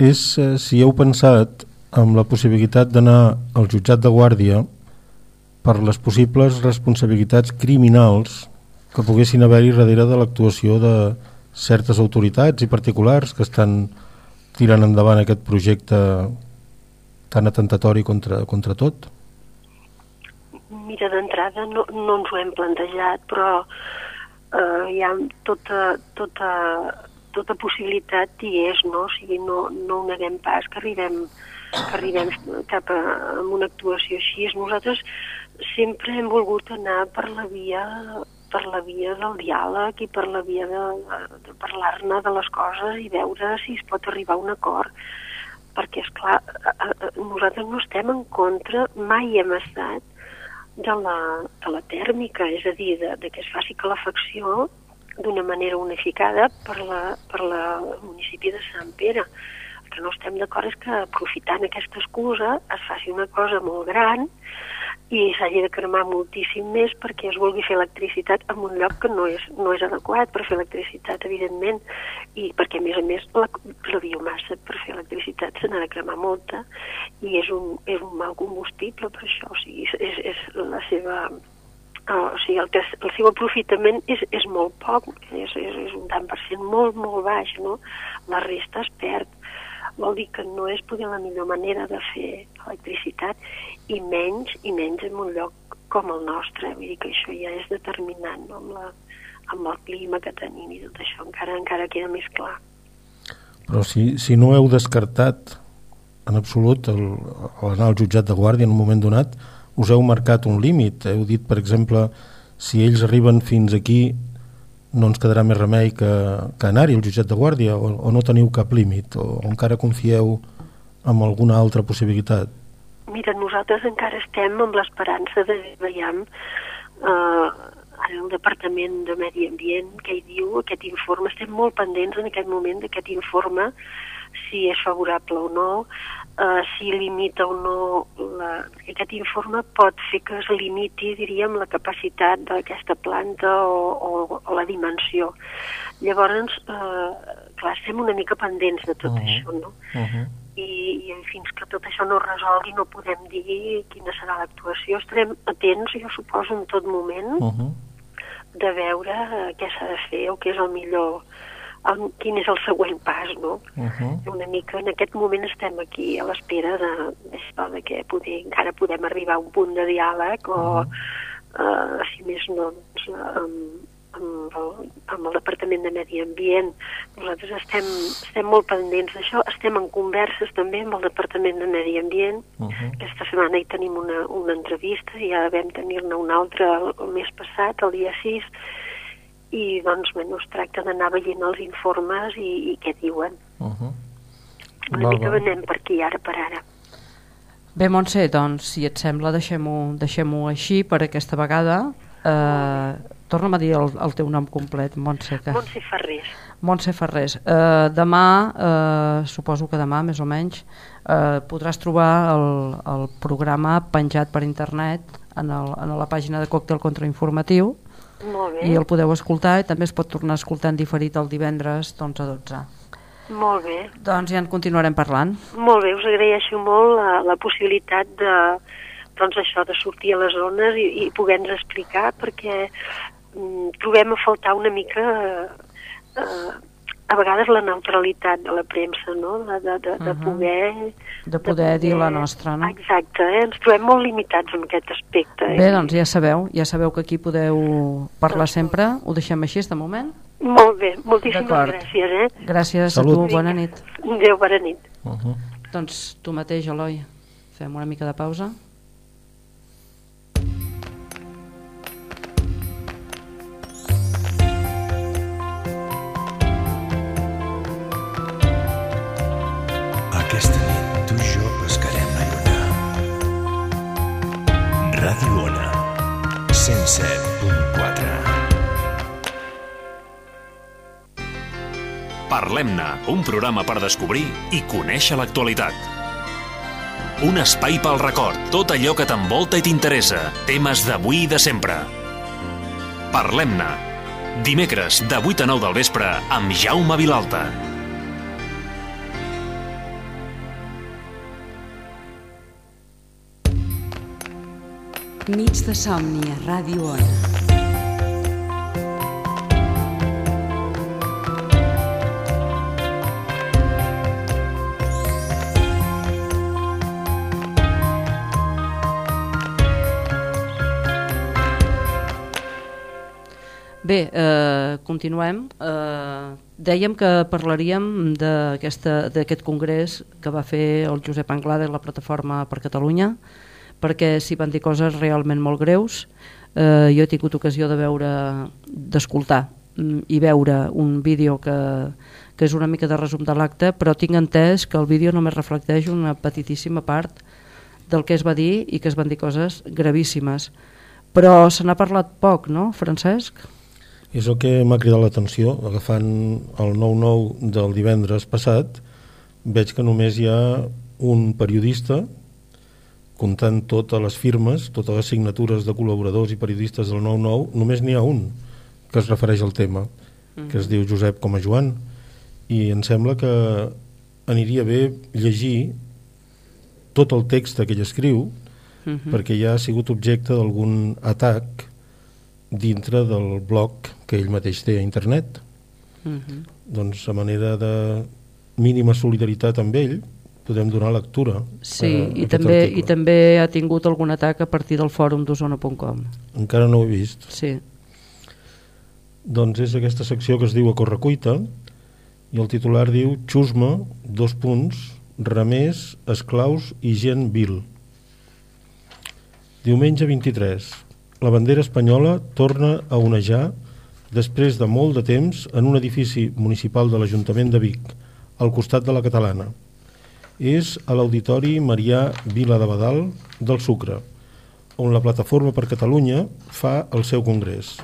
És eh, si heu pensat amb la possibilitat d'anar al jutjat de guàrdia per les possibles responsabilitats criminals que poguessin haver-hi darrere de l'actuació de certes autoritats i particulars que estan tirant endavant aquest projecte tan atentatori contra, contra tot? mira, d'entrada no, no ens ho hem plantejat, però eh, hi ha tota, tota, tota possibilitat hi és, no? O sigui, no, no ho neguem pas que arribem, que arribem cap a, a una actuació així. Nosaltres sempre hem volgut anar per la via per la via del diàleg i per la via de, de parlar-ne de les coses i veure si es pot arribar a un acord perquè, és clar, nosaltres no estem en contra, mai hem estat de la, de la tèrmica, és a dir, de, de que es faci calefacció d'una manera unificada per la, per la municipi de Sant Pere. El que no estem d'acord és que aprofitant aquesta excusa es faci una cosa molt gran i s'hagi de cremar moltíssim més perquè es vulgui fer electricitat en un lloc que no és, no és adequat per fer electricitat, evidentment, i perquè, a més a més, la, la biomassa per fer electricitat se n'ha de cremar molta i és un, és un mal combustible per això, o sigui, és, és la seva... Uh, o sigui, el, que, el seu aprofitament és, és molt poc, és, és, és un tant per cent molt, molt baix, no? La resta es perd. Vol dir que no és poder la millor manera de fer electricitat i menys i menys en un lloc com el nostre. Vull dir que això ja és determinant no? amb, la, amb el clima que tenim i tot això encara encara queda més clar. Però si, si no heu descartat en absolut el, el anar al jutjat de guàrdia en un moment donat, us heu marcat un límit. Heu dit, per exemple, si ells arriben fins aquí no ens quedarà més remei que, que anar-hi al jutjat de guàrdia o, o no teniu cap límit o, o encara confieu en alguna altra possibilitat? Mira, nosaltres encara estem amb l'esperança de veiem eh, el Departament de Medi Ambient que hi diu aquest informe, estem molt pendents en aquest moment d'aquest informe si és favorable o no, eh, si limita o no la, aquest informe pot fer que es limiti, diríem, la capacitat d'aquesta planta o, o, o la dimensió. Llavors, eh, clar, estem una mica pendents de tot uh -huh. això, no? Uh -huh. I, i fins que tot això no es resolgui no podem dir quina serà l'actuació. Estarem atents, jo suposo, en tot moment, Uh -huh. de veure eh, què s'ha de fer o què és el millor, el, quin és el següent pas, no? Uh -huh. Una mica en aquest moment estem aquí a l'espera de, d'això, de que poder, encara podem arribar a un punt de diàleg o, uh -huh. eh, si més no, doncs, amb, amb, el, amb el Departament de Medi Ambient. Nosaltres estem, estem molt pendents d'això, estem en converses també amb el Departament de Medi Ambient. Uh -huh. Aquesta setmana hi tenim una, una entrevista, ja vam tenir-ne una altra el, el mes passat, el dia 6, i doncs bueno, es tracta d'anar veient els informes i, i què diuen. Uh -huh. Una Val, mica val. anem per aquí ara per ara. Bé, Montse, doncs, si et sembla, deixem-ho deixem així per aquesta vegada. Eh, torna'm a dir el, el teu nom complet, Montse. Que... Montse Ferrés. Montse Ferrés. Eh, demà, eh, suposo que demà, més o menys, eh, podràs trobar el, el programa penjat per internet en, el, en la pàgina de Còctel Contrainformatiu bé, i el podeu escoltar i també es pot tornar a escoltar en diferit el divendres d'11 a 12. molt bé. Doncs ja en continuarem parlant. Molt bé, us agraeixo molt la, la possibilitat de, doncs això, de sortir a les zones i, i poder-nos explicar, perquè mm, trobem a faltar una mica eh, eh, a vegades la neutralitat de la premsa, no? De, de, de, de Mhm. poder... De poder dir la nostra, no? Exacte, eh? ens trobem molt limitats en aquest aspecte. Bé, eh? doncs ja sabeu, ja sabeu que aquí podeu parlar sempre, ho deixem així de moment. Molt bé, moltíssimes gràcies, eh? Gràcies Salut. a tu, bona nit. Adéu, bona nit. Uh -huh. Doncs tu mateix, Eloi, fem una mica de pausa. 107.4 Parlem-ne, un programa per descobrir i conèixer l'actualitat. Un espai pel record, tot allò que t'envolta i t'interessa, temes d'avui i de sempre. Parlem-ne, dimecres de 8 a 9 del vespre amb Jaume Vilalta. Nits de somni a Ràdio Ona. Bé, eh, continuem. Eh, dèiem que parlaríem d'aquest congrés que va fer el Josep Anglada i la Plataforma per Catalunya, perquè s'hi van dir coses realment molt greus. Eh, jo he tingut ocasió de veure, d'escoltar mm, i veure un vídeo que, que és una mica de resum de l'acte, però tinc entès que el vídeo només reflecteix una petitíssima part del que es va dir i que es van dir coses gravíssimes. Però se n'ha parlat poc, no, Francesc? És el que m'ha cridat l'atenció, agafant el 9-9 del divendres passat, veig que només hi ha un periodista comptant totes les firmes, totes les signatures de col·laboradors i periodistes del 9-9, només n'hi ha un que es refereix al tema, mm. que es diu Josep com a Joan, i em sembla que aniria bé llegir tot el text que ell escriu, mm -hmm. perquè ja ha sigut objecte d'algun atac dintre del blog que ell mateix té a internet. Mhm. -huh. Doncs a manera de mínima solidaritat amb ell podem donar lectura sí, i també, article. i també ha tingut algun atac a partir del fòrum d'Osona.com encara no ho he vist sí. doncs és aquesta secció que es diu a Correcuita i el titular diu Xusma, dos punts remés, esclaus i gent vil diumenge 23 la bandera espanyola torna a onejar després de molt de temps en un edifici municipal de l'Ajuntament de Vic, al costat de la catalana. És a l'Auditori Marià Vila de Badal del Sucre, on la Plataforma per Catalunya fa el seu congrés.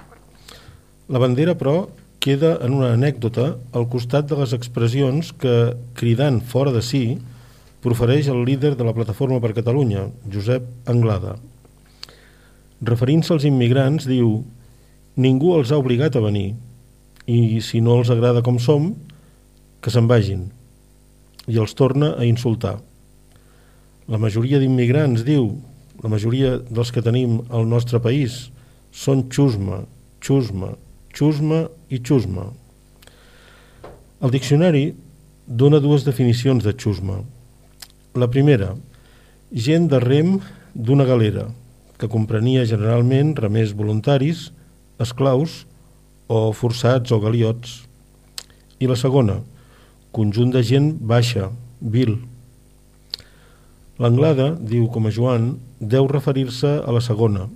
La bandera, però, queda en una anècdota al costat de les expressions que, cridant fora de si, profereix el líder de la Plataforma per Catalunya, Josep Anglada. Referint-se als immigrants, diu Ningú els ha obligat a venir i si no els agrada com som, que se'n vagin. I els torna a insultar. La majoria d'immigrants, diu, la majoria dels que tenim al nostre país són xusma, xusma, xusma i xusma. El diccionari dona dues definicions de xusma. La primera, gent de rem d'una galera, que comprenia generalment remers voluntaris, esclaus o forçats o galiots. I la segona, conjunt de gent baixa, vil. L'Anglada, diu com a Joan, deu referir-se a la segona,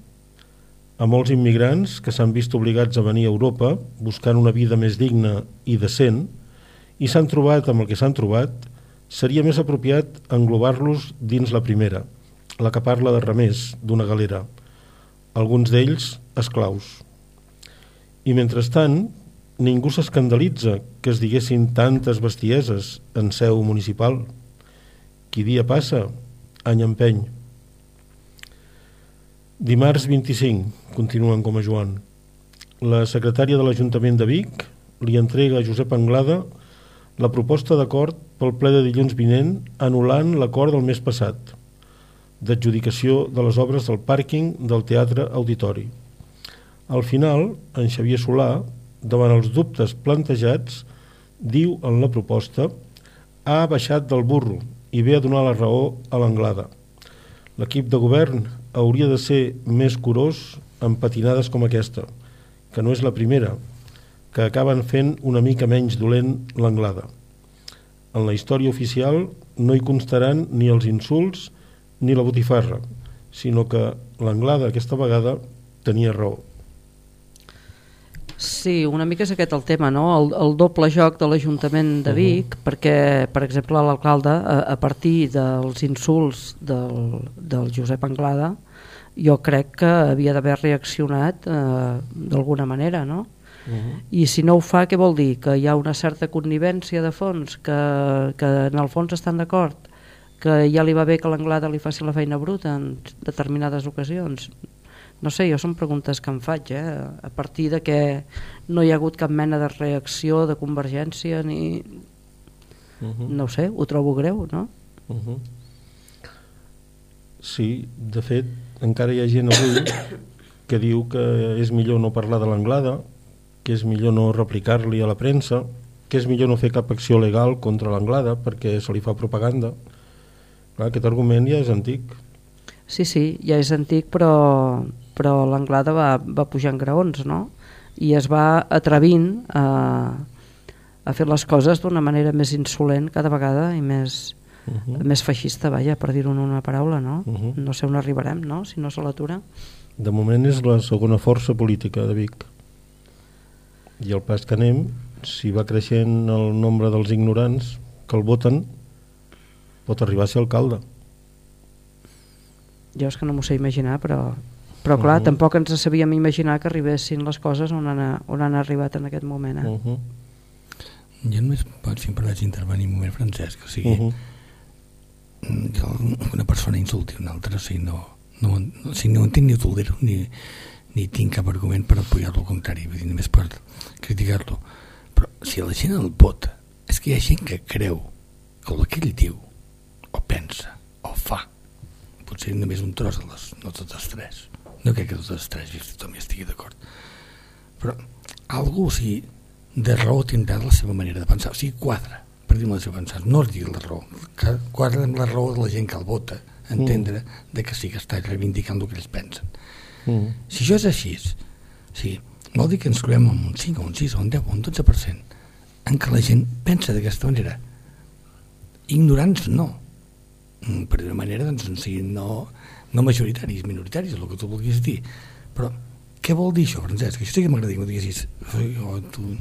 a molts immigrants que s'han vist obligats a venir a Europa buscant una vida més digna i decent i s'han trobat amb el que s'han trobat, seria més apropiat englobar-los dins la primera, la que parla de remés d'una galera, alguns d'ells esclaus. I mentrestant, ningú s'escandalitza que es diguessin tantes bestieses en seu municipal. Qui dia passa, any empeny. Dimarts 25, continuen com a Joan. La secretària de l'Ajuntament de Vic li entrega a Josep Anglada la proposta d'acord pel ple de dilluns vinent anul·lant l'acord del mes passat d'adjudicació de les obres del pàrquing del Teatre Auditori. Al final, en Xavier Solà, davant els dubtes plantejats, diu en la proposta ha baixat del burro i ve a donar la raó a l'anglada. L'equip de govern hauria de ser més curós amb patinades com aquesta, que no és la primera, que acaben fent una mica menys dolent l'anglada. En la història oficial no hi constaran ni els insults ni la botifarra, sinó que l'anglada aquesta vegada tenia raó. Sí, una mica és aquest el tema, no? el, el doble joc de l'Ajuntament de Vic, uh -huh. perquè, per exemple, l'alcalde, a, a partir dels insults del, del Josep Anglada, jo crec que havia d'haver reaccionat eh, d'alguna manera, no? Uh -huh. I si no ho fa, què vol dir? Que hi ha una certa connivència de fons, que, que en el fons estan d'acord, que ja li va bé que l'Anglada li faci la feina bruta en determinades ocasions no sé, jo són preguntes que em faig, eh? a partir de que no hi ha hagut cap mena de reacció de convergència ni... Uh -huh. No sé, ho trobo greu, no? Uh -huh. Sí, de fet, encara hi ha gent avui que diu que és millor no parlar de l'anglada, que és millor no replicar-li a la premsa, que és millor no fer cap acció legal contra l'anglada perquè se li fa propaganda. Clar, aquest argument ja és antic. Sí, sí, ja és antic, però però l'Anglada va, va pujar en graons, no? I es va atrevint a, a fer les coses d'una manera més insolent cada vegada i més, uh -huh. més feixista, vaja, per dir-ho en una paraula, no? Uh -huh. No sé on arribarem, no?, si no se l'atura. De moment és la segona força política de Vic. I el pas que anem, si va creixent el nombre dels ignorants que el voten, pot arribar a ser alcalde. Jo és que no m'ho sé imaginar, però però clar, uh -huh. tampoc ens sabíem imaginar que arribessin les coses on han, on han arribat en aquest moment eh? uh -huh. jo només pot si em permets intervenir un moment Francesc o sigui uh -huh. que una persona insulti una altra o sigui, no, no, o sigui, no en tinc ni tolero ni, ni tinc cap argument per apoyar-lo al contrari vull dir, només per criticar-lo però si la gent el vota és que hi ha gent que creu que el que ell diu o pensa o fa potser només un tros de les, no totes tres no crec que totes tres tothom hi estigui d'acord. Però algú o sigui, de raó tindrà la seva manera de pensar. O sigui, quadra per dir-me la seva pensar. No es digui la raó que quadra amb la raó de la gent que el vota entendre mm. de que sí que està reivindicant el que ells pensen. Mm. si això és així o sigui, vol dir que ens trobem amb un 5 o un 6 o un 10 o un 12% en què la gent pensa d'aquesta manera. Ignorants no. Mm, per dir-una manera doncs, o sigui, no, no majoritaris, minoritaris, el que tu vulguis dir. Però què vol dir això, Francesc? Això sí que m'agradaria que m'ho diguessis. Oh, tu...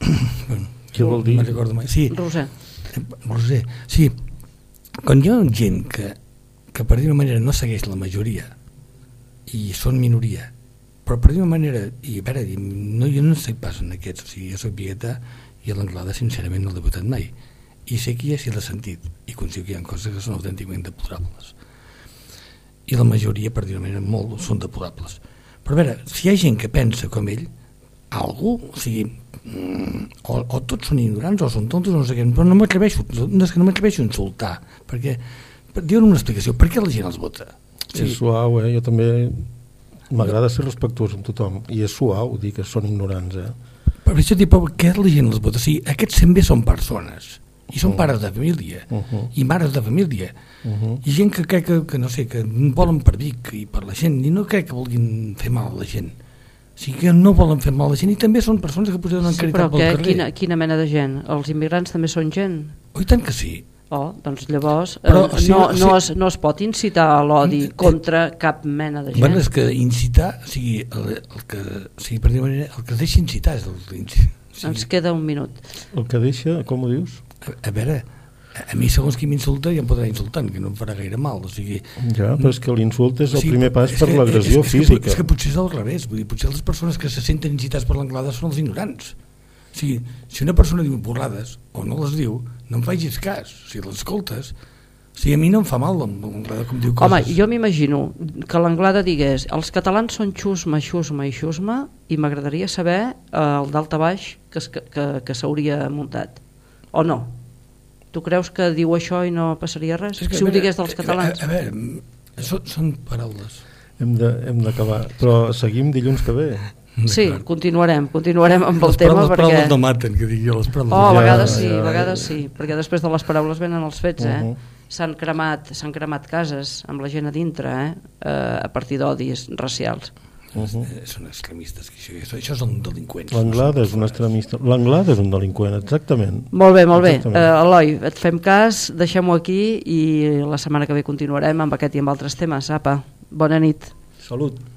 bueno, què vol dir? No mai. Sí. Roser. Roser. Sí, quan hi ha gent que, que per dir manera no segueix la majoria i són minoria, però per dir manera, i a veure, no, jo no sé pas en aquests, o sigui, jo soc bigueta i a l'Anglada sincerament no l'he votat mai i sé que ja s'hi ha sentit i consigo que hi ha coses que són autènticament deplorables i la majoria, per dir-ho manera, molt, són deplorables. Però a veure, si hi ha gent que pensa com ell, algú, o sigui, mm, o, o tots són ignorants o són tontos no sé què, però no m'atreveixo, no, és que no m'atreveixo a insultar, perquè, per, diuen una explicació, per què la gent els vota? O sigui, és suau, eh? jo també m'agrada ser respectuós amb tothom, i és suau dir que són ignorants, eh? Per això dic, per què la gent els vota? O sigui, aquests també són persones, i són uh -huh. pares de família uh -huh. i mares de família uh -huh. i gent que crec que, que no sé que volen per Vic i per la gent i no crec que vulguin fer mal a la gent o sigui que no volen fer mal a la gent i també són persones que potser donen sí, caritat pel carrer quina, quina mena de gent? Els immigrants també són gent? Oh, i tant que sí Oh, doncs llavors Però, eh, sí, no, sí. no, es, no es pot incitar a l'odi contra cap mena de gent. Bueno, és que incitar, o sigui, el, el que, o sigui, per dir manera, el que es deixa incitar és el, o sigui, Ens queda un minut. El que deixa, com ho dius? A, a veure, a mi segons qui m'insulta ja em podrà insultar, que no em farà gaire mal o sigui, ja, però és que l'insult és el sí, primer pas per l'agressió física és que, és que potser és al revés vull dir, potser les persones que se senten incitats per l'anglada són els ignorants. O sigui, si una persona diu borrades o no les diu, no em facis cas si l'escoltes o sigui, a mi no em fa mal l'anglada com diu coses. Home, jo m'imagino que l'anglada digués els catalans són xusma, xusma i xusma i m'agradaria saber eh, el d'alta baix que, que, que, que s'hauria muntat o no? Tu creus que diu això i no passaria res? És que, si ho digués dels catalans. A, a veure, són, són paraules. Hem d'acabar, però seguim dilluns que ve. Sí, continuarem, continuarem amb el les tema les perquè... Les paraules no maten, que dic jo, les paraules. Oh, a vegades sí, a vegades sí, perquè després de les paraules venen els fets, eh? Uh -huh. S'han cremat, cremat cases amb la gent a dintre, eh? Uh, a partir d'odis racials. Uh -huh. són extremistes que això, això, això són delinqüents. l'Anglada és un extremista. l'Anglada és un delinqüent, exactament. Molt bé, molt bé, uh, Eloi, et fem cas deixem-ho aquí i la setmana que ve continuarem amb aquest i amb altres temes. Apa, bona nit. Salut